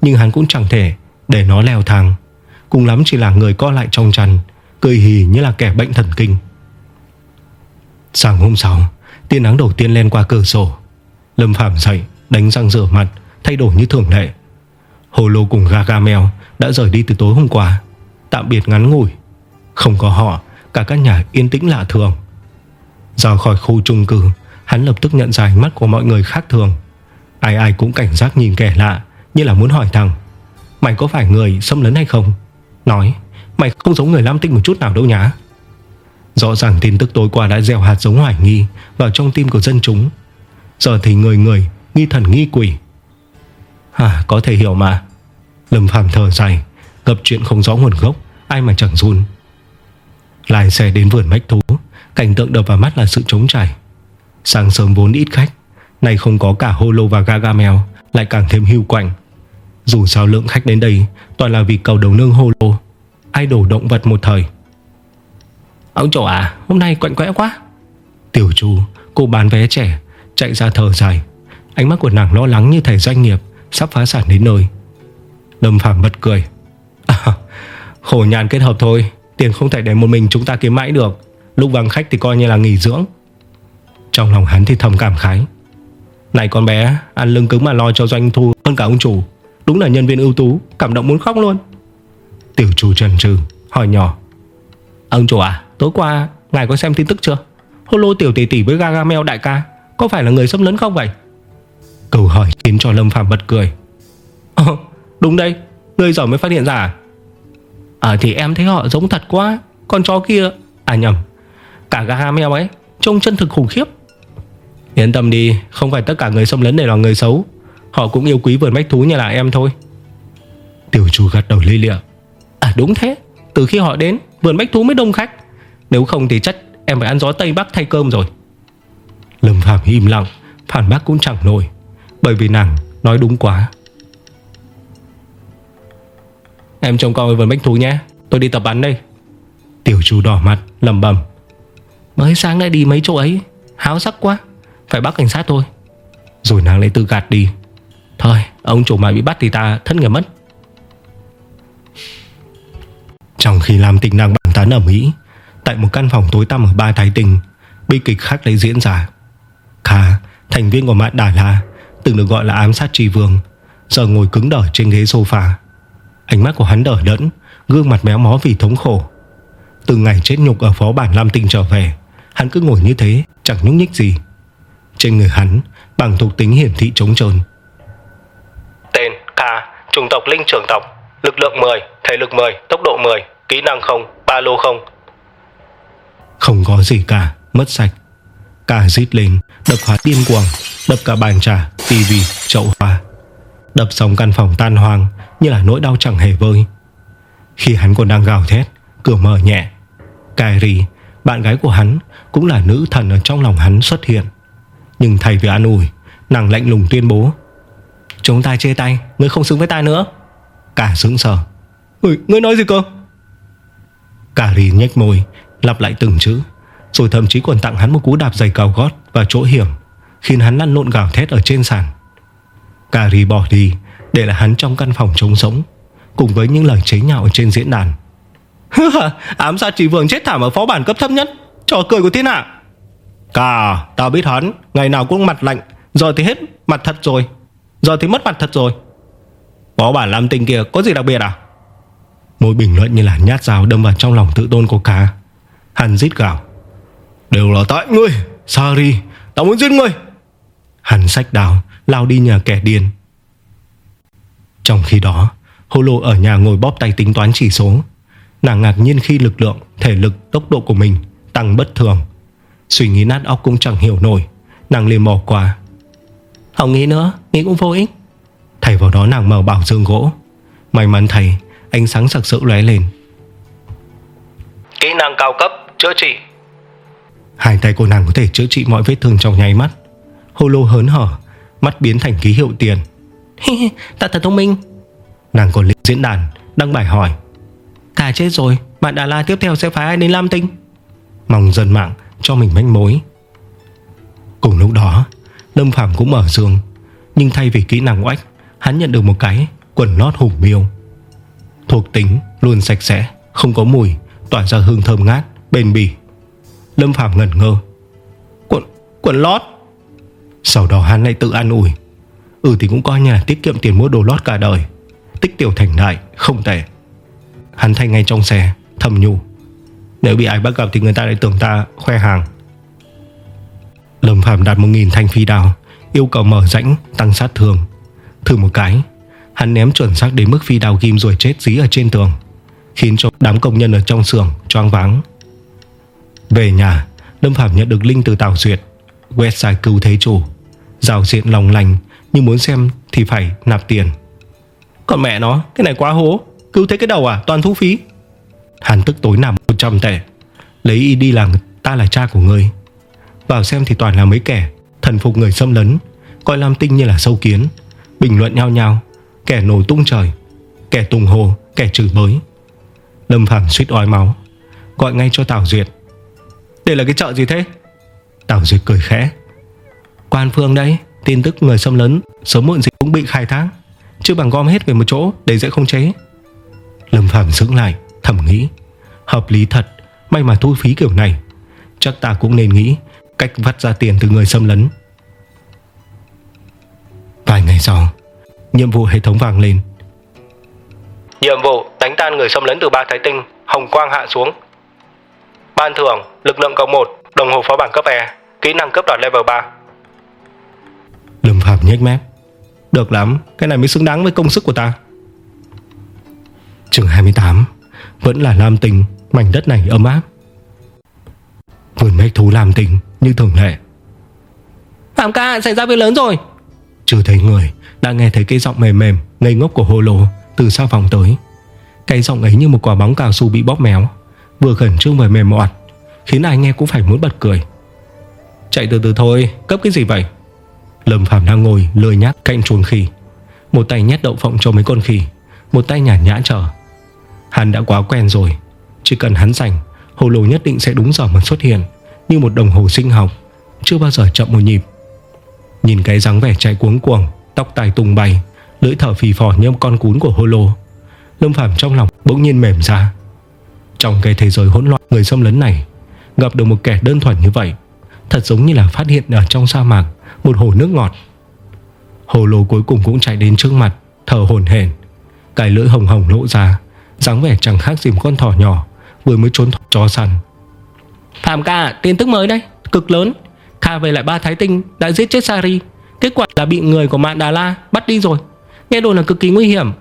Nhưng hắn cũng chẳng thể để nó leo thang. Cùng lắm chỉ là người co lại trong chăn, Cười hì như là kẻ bệnh thần kinh. Sáng hôm sau, Tia nắng đầu tiên lên qua cửa sổ. Lâm Phạm dậy, đánh răng rửa mặt, Thay đổi như thường lệ. Hồ lô cùng Gargamel đã rời đi từ tối hôm qua, Tạm biệt ngắn ngủi. Không có họ, Cả căn nhà yên tĩnh lạ thường. Ra khỏi khu chung cư, Hắn lập tức nhận ra ánh mắt của mọi người khác thường. Ai ai cũng cảnh giác nhìn kẻ lạ, Như là muốn hỏi thằng Mày có phải người xâm lấn hay không? Nói, Mày không giống người Lam Tinh một chút nào đâu nhá. Rõ ràng tin tức tối qua đã gieo hạt giống hoài nghi Vào trong tim của dân chúng. Giờ thì người người, nghi thần nghi quỷ. À có thể hiểu mà. Lâm Phàm thở dài, Gặp chuyện không rõ nguồn gốc, Ai mà chẳng run. Lái xe đến vườn bách thú, Cảnh tượng đập vào mắt là sự trống trải. Sáng sớm vốn ít khách, Nay không có cả Holo và Gargamel Lại càng thêm hưu quạnh. Dù sao lượng khách đến đây Toàn là vì cầu đầu nương Holo Idol động vật một thời. Ông chủ à hôm nay quạnh quẽ quá. Tiểu chu cô bán vé trẻ Chạy ra thở dài. Ánh mắt của nàng lo lắng như thể doanh nghiệp Sắp phá sản đến nơi. Lâm Phạm bật cười. À, Khổ nhàn kết hợp thôi Tiền không thể để một mình chúng ta kiếm mãi được. Lúc vắng khách thì coi như là nghỉ dưỡng. Trong lòng hắn thì thầm cảm khái. Này con bé Ăn lưng cứng mà lo cho doanh thu hơn cả ông chủ Đúng là nhân viên ưu tú, Cảm động muốn khóc luôn. Tiểu chủ trần trừ hỏi nhỏ. Ông chủ à tối qua Ngài có xem tin tức chưa? Holo tiểu tỷ tỷ với Gargamel đại ca, Có phải là người xâm lấn không vậy? Câu hỏi khiến cho Lâm Phạm bật cười. Ờ đúng đây Ngươi giỏi mới phát hiện ra à? À thì em thấy họ giống thật quá, Con chó kia. À nhầm. Cả Gargamel ấy, Trông chân thực khủng khiếp. Yên tâm đi, Không phải tất cả người xâm lấn này là người xấu. Họ cũng yêu quý vườn bách thú như là em thôi. Tiểu chủ gật đầu ly lịa. À đúng thế. Từ khi họ đến, Vườn bách thú mới đông khách. Nếu không thì chắc em phải ăn gió Tây Bắc thay cơm rồi. Lâm Phạm im lặng, Phản bác cũng chẳng nổi, Bởi vì nàng nói đúng quá. Em trông coi vườn bách thú nhé. Tôi đi tập bắn đây. Tiểu chủ đỏ mặt lầm bầm Mới sáng đã đi mấy chỗ ấy, Háo sắc quá. Phải bắt cảnh sát thôi. Rồi nàng lại tự gạt đi. Thôi ông chủ mày bị bắt thì ta thất nghiệp mất. Trong khi làm tình nàng bàn tán ở Mỹ Tại một căn phòng tối tăm ở ba Thái Tinh Bi kịch khác lấy diễn ra. Kha, thành viên của mạng Đà La Từng được gọi là ám sát tri vương Giờ ngồi cứng đờ trên ghế sofa. Ánh mắt của hắn đỡ đẫn Gương mặt méo mó vì thống khổ. Từ ngày chết nhục ở phó bản Lam Tinh trở về Hắn cứ ngồi như thế Chẳng nhúc nhích gì. Trên người hắn bằng thuộc tính hiển thị trống trơn Chủng tộc Linh trưởng tộc, Lực lượng 10 Thể lực 10 Tốc độ 10 Kỹ năng không, Ba lô không. Không có gì cả, Mất sạch. Cả rít lên Đập phá điên cuồng, Đập cả bàn trà tivi chậu hoa. Đập xong căn phòng tan hoang, Như là nỗi đau chẳng hề vơi. Khi hắn còn đang gào thét, Cửa mở nhẹ. Kairi, Bạn gái của hắn, Cũng là nữ thần ở trong lòng hắn xuất hiện. Nhưng thay vì an ủi, Nàng lạnh lùng tuyên bố Chúng ta chê tay Ngươi không xứng với ta nữa. Cả sững sờ. Ngươi, ngươi nói gì cơ? Kairi nhếch môi Lặp lại từng chữ Rồi thậm chí còn tặng hắn một cú đạp giày cao gót và chỗ hiểm Khiến hắn lăn lộn gào thét ở trên sàn. Kairi bỏ đi Để lại hắn trong căn phòng trống sống Cùng với những lời chế nhạo trên diễn đàn. Ám sát chỉ vương chết thảm ở phó bản cấp thấp nhất. Trò cười của thiên hạ. Cả tao biết hắn Ngày nào cũng mặt lạnh. Giờ thì hết mặt thật rồi. Giờ thì mất mặt thật rồi. Phó bản làm tình kia có gì đặc biệt à? Mỗi bình luận như là nhát dao đâm vào trong lòng tự tôn của cá. Hắn rít gào. Đều là tại ngươi, Sari Tao muốn giết ngươi. Hắn sách đào lao đi nhà kẻ điên. Trong khi đó, Holo ở nhà ngồi bóp tay tính toán chỉ số. Nàng ngạc nhiên khi lực lượng, Thể lực, tốc độ của mình Tăng bất thường. Suy nghĩ nát óc cũng chẳng hiểu nổi. Nàng liền bỏ qua. Không nghĩ nữa, nghĩ cũng vô ích. Thay vào đó nàng mở bảo dương gỗ. May mắn thầy Ánh sáng sặc sỡ lóe lên. Kỹ năng cao cấp Chữa trị. Hai tay cô nàng có thể chữa trị mọi vết thương trong nháy mắt. Holo hớn hở Mắt biến thành ký hiệu tiền. Ta thật thông minh. Nàng còn lên diễn đàn Đăng bài hỏi. Cả chết rồi Bạn Đà La tiếp theo sẽ phái ai đến Lam Tinh? Mong dân mạng cho mình manh mối. Cùng lúc đó Lâm Phạm cũng mở giường. Nhưng thay vì kỹ năng oách Hắn nhận được một cái quần lót hùng miêu. Thuộc tính luôn sạch sẽ Không có mùi Tỏa ra hương thơm ngát Bền bỉ. Lâm Phạm ngẩn ngơ. Quần, quần lót? Sau đó hắn lại tự an ủi. Ừ thì cũng coi như là tiết kiệm tiền mua đồ lót cả đời. Tích tiểu thành đại Không tệ. Hắn thay ngay trong xe Thầm nhủ. Nếu bị ai bắt gặp thì người ta lại tưởng ta khoe hàng. Lâm Phạm đặt một nghìn thanh phi đào Yêu cầu mở rãnh tăng sát thương. Thử một cái Hắn ném chuẩn xác đến mức phi đào kim rồi chết dí ở trên tường Khiến cho đám công nhân ở trong xưởng choáng váng. Về nhà Lâm Phạm nhận được link từ Tào Duyệt Website cứu thế chủ. Giao diện lòng lành Nhưng muốn xem thì phải nạp tiền. Còn mẹ nó Cái này quá hố Cứu thế cái đầu à toàn thu phí. Hắn tức tối nằm 100 tệ Lấy y đi làm ta là cha của ngươi vào xem thì toàn là mấy kẻ Thần phục người xâm lấn, Coi Lam Tinh như là sâu kiến, Bình luận nhau nhau Kẻ nổ tung trời, Kẻ tùng hồ, Kẻ chửi bới. Lâm Phàm suýt ói máu, Gọi ngay cho Tào Duyệt. Đây là cái chợ gì thế? Tào Duyệt cười khẽ. Quan phương đấy, Tin tức người xâm lấn Sớm muộn gì cũng bị khai thác, Chứ bằng gom hết về một chỗ Để dễ không chế. Lâm Phàm sững lại, Thầm nghĩ. Hợp lý thật, May mà thu phí kiểu này, Chắc ta cũng nên nghĩ Cách vắt ra tiền từ người xâm lấn. Vài ngày sau Nhiệm vụ hệ thống vàng lên. Nhiệm vụ đánh tan người xâm lấn từ ba thái tinh Hồng quang hạ xuống. Ban thưởng lực lượng cộng 1 Đồng hồ phó bản cấp E Kỹ năng cấp đoạt level 3 Lâm Phạm nhếch mép. Được lắm Cái này mới xứng đáng với công sức của ta. Trường 28 Vẫn là Lam Tình Mảnh đất này ấm áp. Vườn mech thú Lam Tình Như thường lệ. Phạm ca xảy ra việc lớn rồi. Chưa thấy người Đã nghe thấy cái giọng mềm mềm Ngây ngốc của Holo Từ sau phòng tới. Cái giọng ấy như một quả bóng cao su bị bóp méo Vừa khẩn trương vừa mềm mọt Khiến ai nghe cũng phải muốn bật cười. Chạy từ từ thôi Cấp cái gì vậy? Lâm Phạm đang ngồi lười nhác cạnh chuồng khỉ. Một tay nhét đậu phộng cho mấy con khỉ Một tay nhả nhã chờ. Hắn đã quá quen rồi Chỉ cần hắn rảnh Hồ lô nhất định sẽ đúng giờ mà xuất hiện như một đồng hồ sinh học, Chưa bao giờ chậm một nhịp. Nhìn cái dáng vẻ chạy cuống cuồng, Tóc tai tung bay, Lưỡi thở phì phò như con cún của Holo, Lâm Phạm trong lòng bỗng nhiên mềm ra. Trong cái thế giới hỗn loạn, Người xâm lấn này Gặp được một kẻ đơn thuần như vậy, Thật giống như là phát hiện ở trong sa mạc Một hồ nước ngọt. Hồ lô cuối cùng cũng chạy đến trước mặt, Thở hổn hển, Cái lưỡi hồng hồng lộ ra, dáng vẻ chẳng khác gì một con thỏ nhỏ, Vừa mới trốn chó săn. Phạm ca, tin tức mới đây, Cực lớn. Kha về lại ba thái tinh, đã giết chết Sari Kết quả là bị người của Mạn Đà La bắt đi rồi. Nghe đồn là cực kỳ nguy hiểm.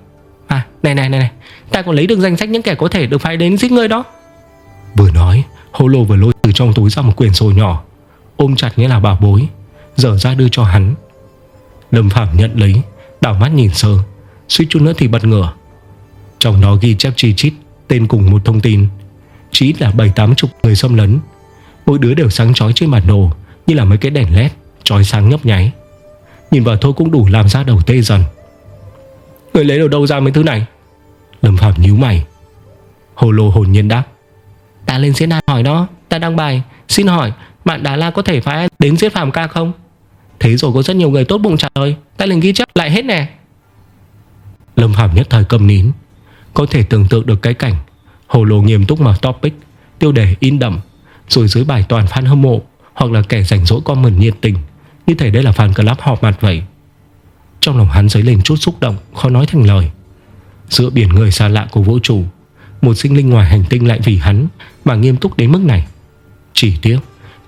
À này này này này. Ta còn lấy được danh sách những kẻ có thể được phái đến giết ngươi đó. Vừa nói Holo vừa lôi từ trong túi ra một quyển sổ nhỏ. Ôm chặt như là bảo bối, Dở ra đưa cho hắn. Lâm Phạm nhận lấy, Đảo mắt nhìn sơ. Suýt chút nữa thì bật ngửa. Trong đó ghi chép chi chít, Tên cùng một thông tin. Chỉ ít là 7-8 chục người xâm lấn. Mỗi đứa đều sáng chói trên bản đồ, Như là mấy cái đèn led Chói sáng nhấp nháy. Nhìn vào thôi cũng đủ làm ra đầu tê dần. Người lấy đầu đâu ra mấy thứ này? Lâm Phạm nhíu mày. Hồ lô hồn nhiên đáp. Ta lên diễn đàn hỏi nó, Ta đăng bài. Xin hỏi, Bạn Đà La có thể phái đến giết Phạm ca không? Thế rồi có rất nhiều người tốt bụng trả lời. Ta liền ghi chép lại hết nè. Lâm Phạm nhất thời cầm nín. Có thể tưởng tượng được cái cảnh Hồ lô nghiêm túc mở topic, Tiêu đề in đậm, Rồi dưới bài toàn fan hâm mộ Hoặc là kẻ rảnh rỗi comment nhiệt tình. Như thể đây là fan club họp mặt vậy. Trong lòng hắn dấy lên chút xúc động, Khó nói thành lời. Giữa biển người xa lạ của vũ trụ, Một sinh linh ngoài hành tinh lại vì hắn Mà nghiêm túc đến mức này. Chỉ tiếc,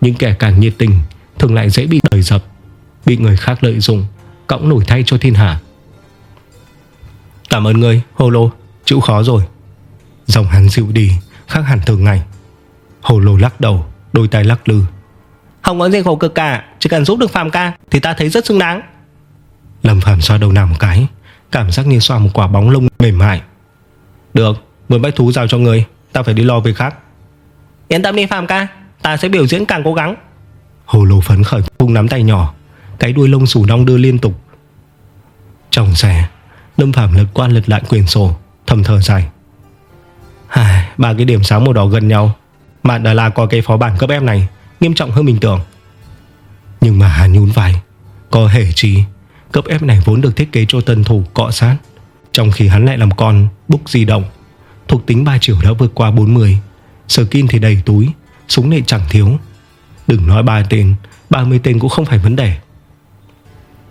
những kẻ càng nhiệt tình Thường lại dễ bị đời dập, Bị người khác lợi dụng, Cõng nổi thay cho thiên hạ. Cảm ơn người Holo Chịu khó rồi. Dòng hắn dịu đi Khác hẳn thường ngày. Holo lắc đầu Đôi tay lắc lư. Không có gì khổ cực cả Chỉ cần giúp được Phạm ca Thì ta thấy rất xứng đáng. Lâm Phạm xoa đầu nào một cái Cảm giác như xoa một quả bóng lông mềm mại. Được Vườn bách thú giao cho người Ta phải đi lo việc khác. Yên tâm đi Phạm ca Ta sẽ biểu diễn càng cố gắng. Hồ lô phấn khởi vung nắm tay nhỏ Cái đuôi lông xù đong đưa liên tục. Trong xe Lâm Phạm lật qua lật lại quyển sổ Thầm thở dài Ba cái điểm sáng màu đỏ gần nhau. Bạn đã là có cái phó bản cấp em này, Nghiêm trọng hơn mình tưởng Nhưng mà Hà nhún vai, Có hề chi, Cấp ép này vốn được thiết kế cho tân thủ cọ sát. Trong khi hắn lại làm con, Búc di động. Thuộc tính 3 triệu đã vượt qua 40 Skin thì đầy túi, Súng này chẳng thiếu. Đừng nói ba tên 30 tên cũng không phải vấn đề.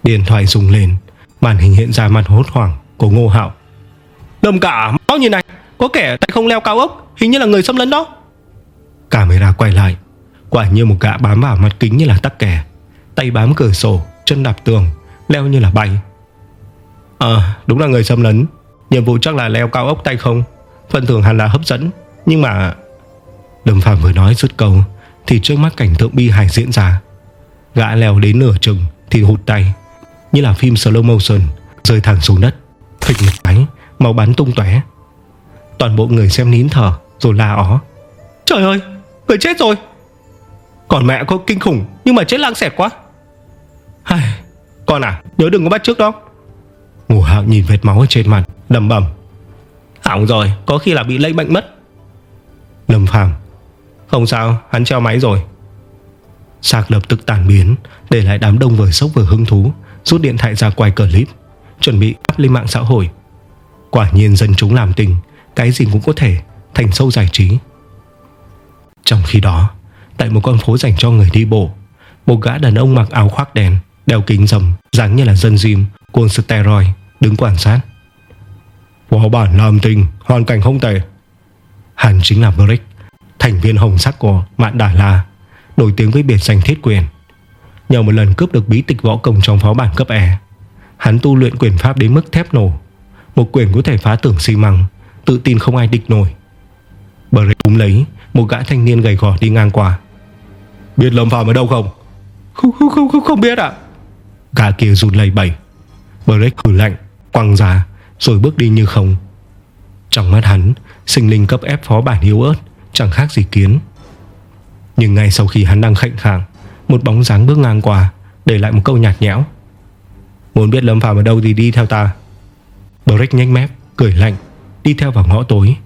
Điện thoại rung lên, Màn hình hiện ra mặt hốt hoảng của Ngô Hạo. Đâm cả, Máu như này. Có kẻ tay không leo cao ốc, Hình như là người xâm lấn đó. Camera quay lại, Quả như một gã bám vào mặt kính như là tắc kè. Tay bám cửa sổ, Chân đạp tường, Leo như là bay. Ờ đúng là người xâm lấn. Nhiệm vụ chắc là leo cao ốc tay không? Phần thưởng hẳn là hấp dẫn, Nhưng mà Lâm Phạm vừa nói dứt câu, Thì trước mắt cảnh tượng bi hài diễn ra. Gã leo đến nửa chừng, Thì hụt tay, Như là phim slow motion, Rơi thẳng xuống đất. Phịch một cái, Máu bắn tung tóe. Toàn bộ người xem nín thở Rồi la ó. Trời ơi Người chết rồi. Còn mẹ có kinh khủng Nhưng mà chết lang xẹt quá. Ai, Con à Nhớ đừng có bắt trước đó. Ngủ hạo nhìn vết máu ở trên mặt đầm bầm Hỏng rồi Có khi là bị lây bệnh mất. Lâm Phàm Không sao Hắn treo máy rồi. Sạc lập tức tàn biến Để lại đám đông vừa sốc vừa hứng thú Rút điện thoại ra quay clip Chuẩn bị up lên mạng xã hội. Quả nhiên dân chúng làm tình cái gì cũng có thể thành sâu giải trí. Trong khi đó, Tại một con phố dành cho người đi bộ, Một gã đàn ông mặc áo khoác đen, Đeo kính rầm dáng như là dân gym, Cuồng steroid, đứng quan sát. Phó bản làm tình, Hoàn cảnh không tệ. Hắn chính là Brick Thành viên hồng sắc của Mạn Đà La, Nổi tiếng với biệt danh thiết quyền. Nhờ một lần cướp được bí tịch võ công trong phó bản cấp E Hắn tu luyện quyền pháp đến mức thép nổ, Một quyền có thể phá tưởng xi măng Tự tin không ai địch nổi. Brick túm lấy Một gã thanh niên gầy gò đi ngang qua. Biết Lâm Phạm ở đâu không? Không không không không, không biết ạ. Gã kia rụt lầy bẩy. Brick hử lạnh Quăng ra Rồi bước đi như không. Trong mắt hắn Sinh linh cấp ép phó bản yếu ớt Chẳng khác gì kiến. Nhưng ngay sau khi hắn đang khệnh khàng, Một bóng dáng bước ngang qua Để lại một câu nhạt nhẽo. Muốn biết Lâm Phạm ở đâu thì đi theo ta. Brick nhanh mép Cười lạnh. Đi theo vào ngõ tối.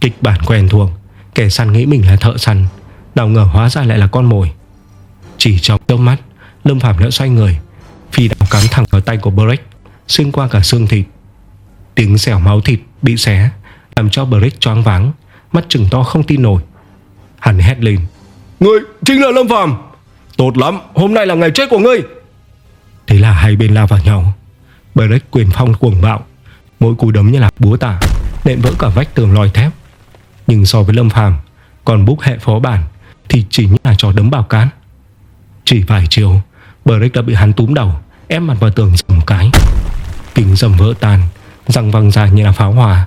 Kịch bản quen thuộc, Kẻ săn nghĩ mình là thợ săn, Nào ngờ hóa ra lại là con mồi. Chỉ trong đôi mắt, Lâm Phạm đã xoay người, Phi đào cắm thẳng vào tay của Breck Xuyên qua cả xương thịt. Tiếng xẻo máu thịt bị xé, Làm cho Breck choáng váng, Mắt trừng to không tin nổi. Hắn hét lên, Ngươi chính là Lâm phạm Tốt lắm, hôm nay là ngày chết của ngươi! Thế là hai bên lao vào nhau. Breck quyền phong cuồng bạo Mỗi cú đấm như là búa tả, Nện vỡ cả vách tường lòi thép. Nhưng so với Lâm Phàm, Còn búc hệ phó bản Thì chỉ như là trò đấm bảo cán. Chỉ vài chiều, Brick đã bị hắn túm đầu, Ép mặt vào tường dầm cái. Kính dầm vỡ tan, Răng văng ra như là pháo hòa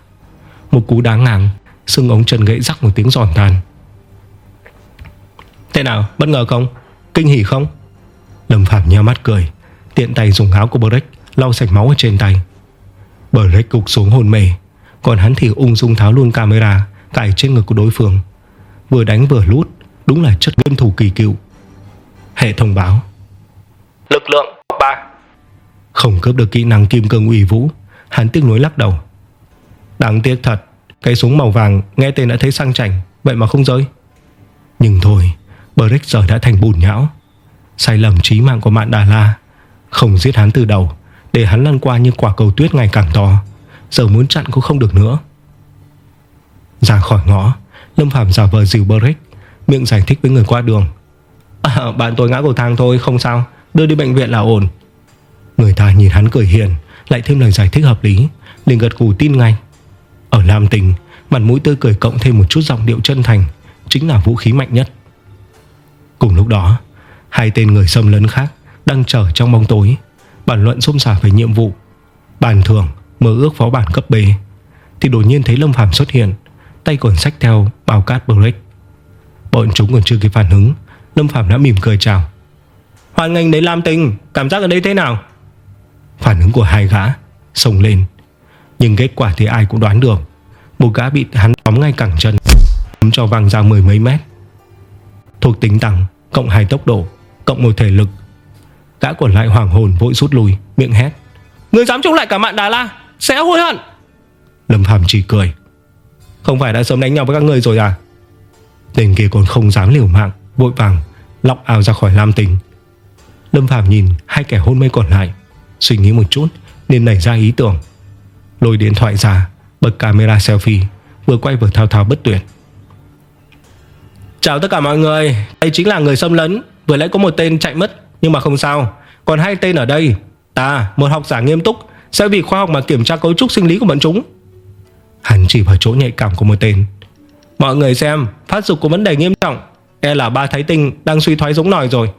Một cú đá ngang, Xương ống chân gãy rắc một tiếng giòn tan. Thế nào, bất ngờ không? Kinh hỉ không? Lâm Phạm nheo mắt cười, Tiện tay dùng áo của Brick lau sạch máu ở trên tay. Break cục xuống hồn mề Còn hắn thì ung dung tháo luôn camera Cài trên ngực của đối phương. Vừa đánh vừa lút Đúng là chất game thủ kỳ cựu. Hệ thông báo. Lực lượng 3 Không cướp được kỹ năng kim cương ủy vũ Hắn tiếc nuối lắc đầu. Đáng tiếc thật Cái súng màu vàng nghe tên đã thấy sang chảnh Vậy mà không rơi. Nhưng thôi Break giờ đã thành bùn nhão. Sai lầm trí mạng của Mạn Đà La Không giết hắn từ đầu để hắn lăn qua như quả cầu tuyết ngày càng to. Giờ muốn chặn cũng không được nữa. Ra khỏi ngõ Lâm Phạm giả vờ dìu Beric, Miệng giải thích với người qua đường. À, Bạn tôi ngã cầu thang thôi không sao. Đưa đi bệnh viện là ổn. Người ta nhìn hắn cười hiền Lại thêm lời giải thích hợp lý liền gật gù tin ngay. Ở Lam Tình Mặt mũi tươi cười cộng thêm một chút giọng điệu chân thành Chính là vũ khí mạnh nhất. Cùng lúc đó Hai tên người xâm lấn khác Đang chờ trong bóng tối. Bản luận xôn xả về nhiệm vụ. Bàn thưởng, mơ ước phó bản cấp B. Thì đột nhiên thấy Lâm Phàm xuất hiện Tay còn sách theo bao cát break Bọn chúng còn chưa kịp phản ứng Lâm Phàm đã mỉm cười chào. Hoàn ngành đến Lam tinh, Cảm giác ở đây thế nào? Phản ứng của hai gã Xông lên. Nhưng kết quả thì ai cũng đoán được. Một gã bị hắn tóm ngay cẳng chân Tóm cho văng ra mười mấy mét. Thuộc tính tăng Cộng hai tốc độ Cộng một thể lực Gã còn lại hoàng hồn vội rút lui Miệng hét. Người dám chống lại cả mạn Đà La Sẽ hối hận. Lâm Phàm chỉ cười. Không phải đã sớm đánh nhau với các người rồi à? Tên kia còn không dám liều mạng Vội vàng Lọc ảo ra khỏi Lam Tình Lâm Phạm nhìn hai kẻ hôn mê còn lại Suy nghĩ một chút Nên nảy ra ý tưởng. Lôi điện thoại ra Bật camera selfie Vừa quay vừa thao thao bất tuyệt. Chào tất cả mọi người Đây chính là người xâm lấn Vừa nãy có một tên chạy mất nhưng mà không sao. Còn hai tên ở đây Ta, một học giả nghiêm túc Sẽ vì khoa học mà kiểm tra cấu trúc sinh lý của bọn chúng. Hắn chỉ vào chỗ nhạy cảm của một tên. Mọi người xem Phát dục của vấn đề nghiêm trọng E là ba thái tinh đang suy thoái giống nòi rồi.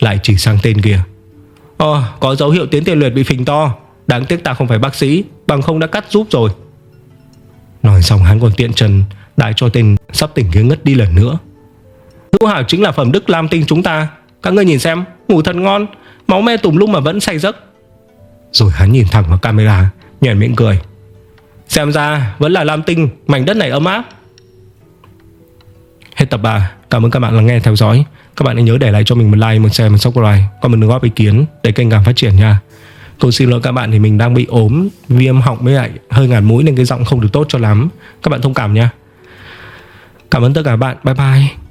Lại chỉ sang tên kia. Ồ, có dấu hiệu tiến tiền luyện bị phình to. Đáng tiếc ta không phải bác sĩ Bằng không đã cắt giúp rồi. Nói xong hắn còn tiện trần, Đại cho tên sắp tỉnh kia ngất đi lần nữa. Ngũ hảo chính là phẩm đức lam tinh chúng ta. Các ngươi nhìn xem Ngủ thật ngon. Máu me tùm lum mà vẫn say giấc. Rồi hắn nhìn thẳng vào camera Nhảy miệng cười. Xem ra vẫn là lam tinh Mảnh đất này ấm áp. Hết tập 3 Cảm ơn các bạn lắng nghe theo dõi. Các bạn hãy nhớ để lại cho mình một like, một share, một subscribe. Còn mình đừng góp ý kiến để kênh càng phát triển nha. Tôi xin lỗi các bạn thì mình đang bị ốm Viêm họng với lại hơi ngạt mũi Nên cái giọng không được tốt cho lắm. Các bạn thông cảm nha. Cảm ơn tất cả các bạn. Bye bye.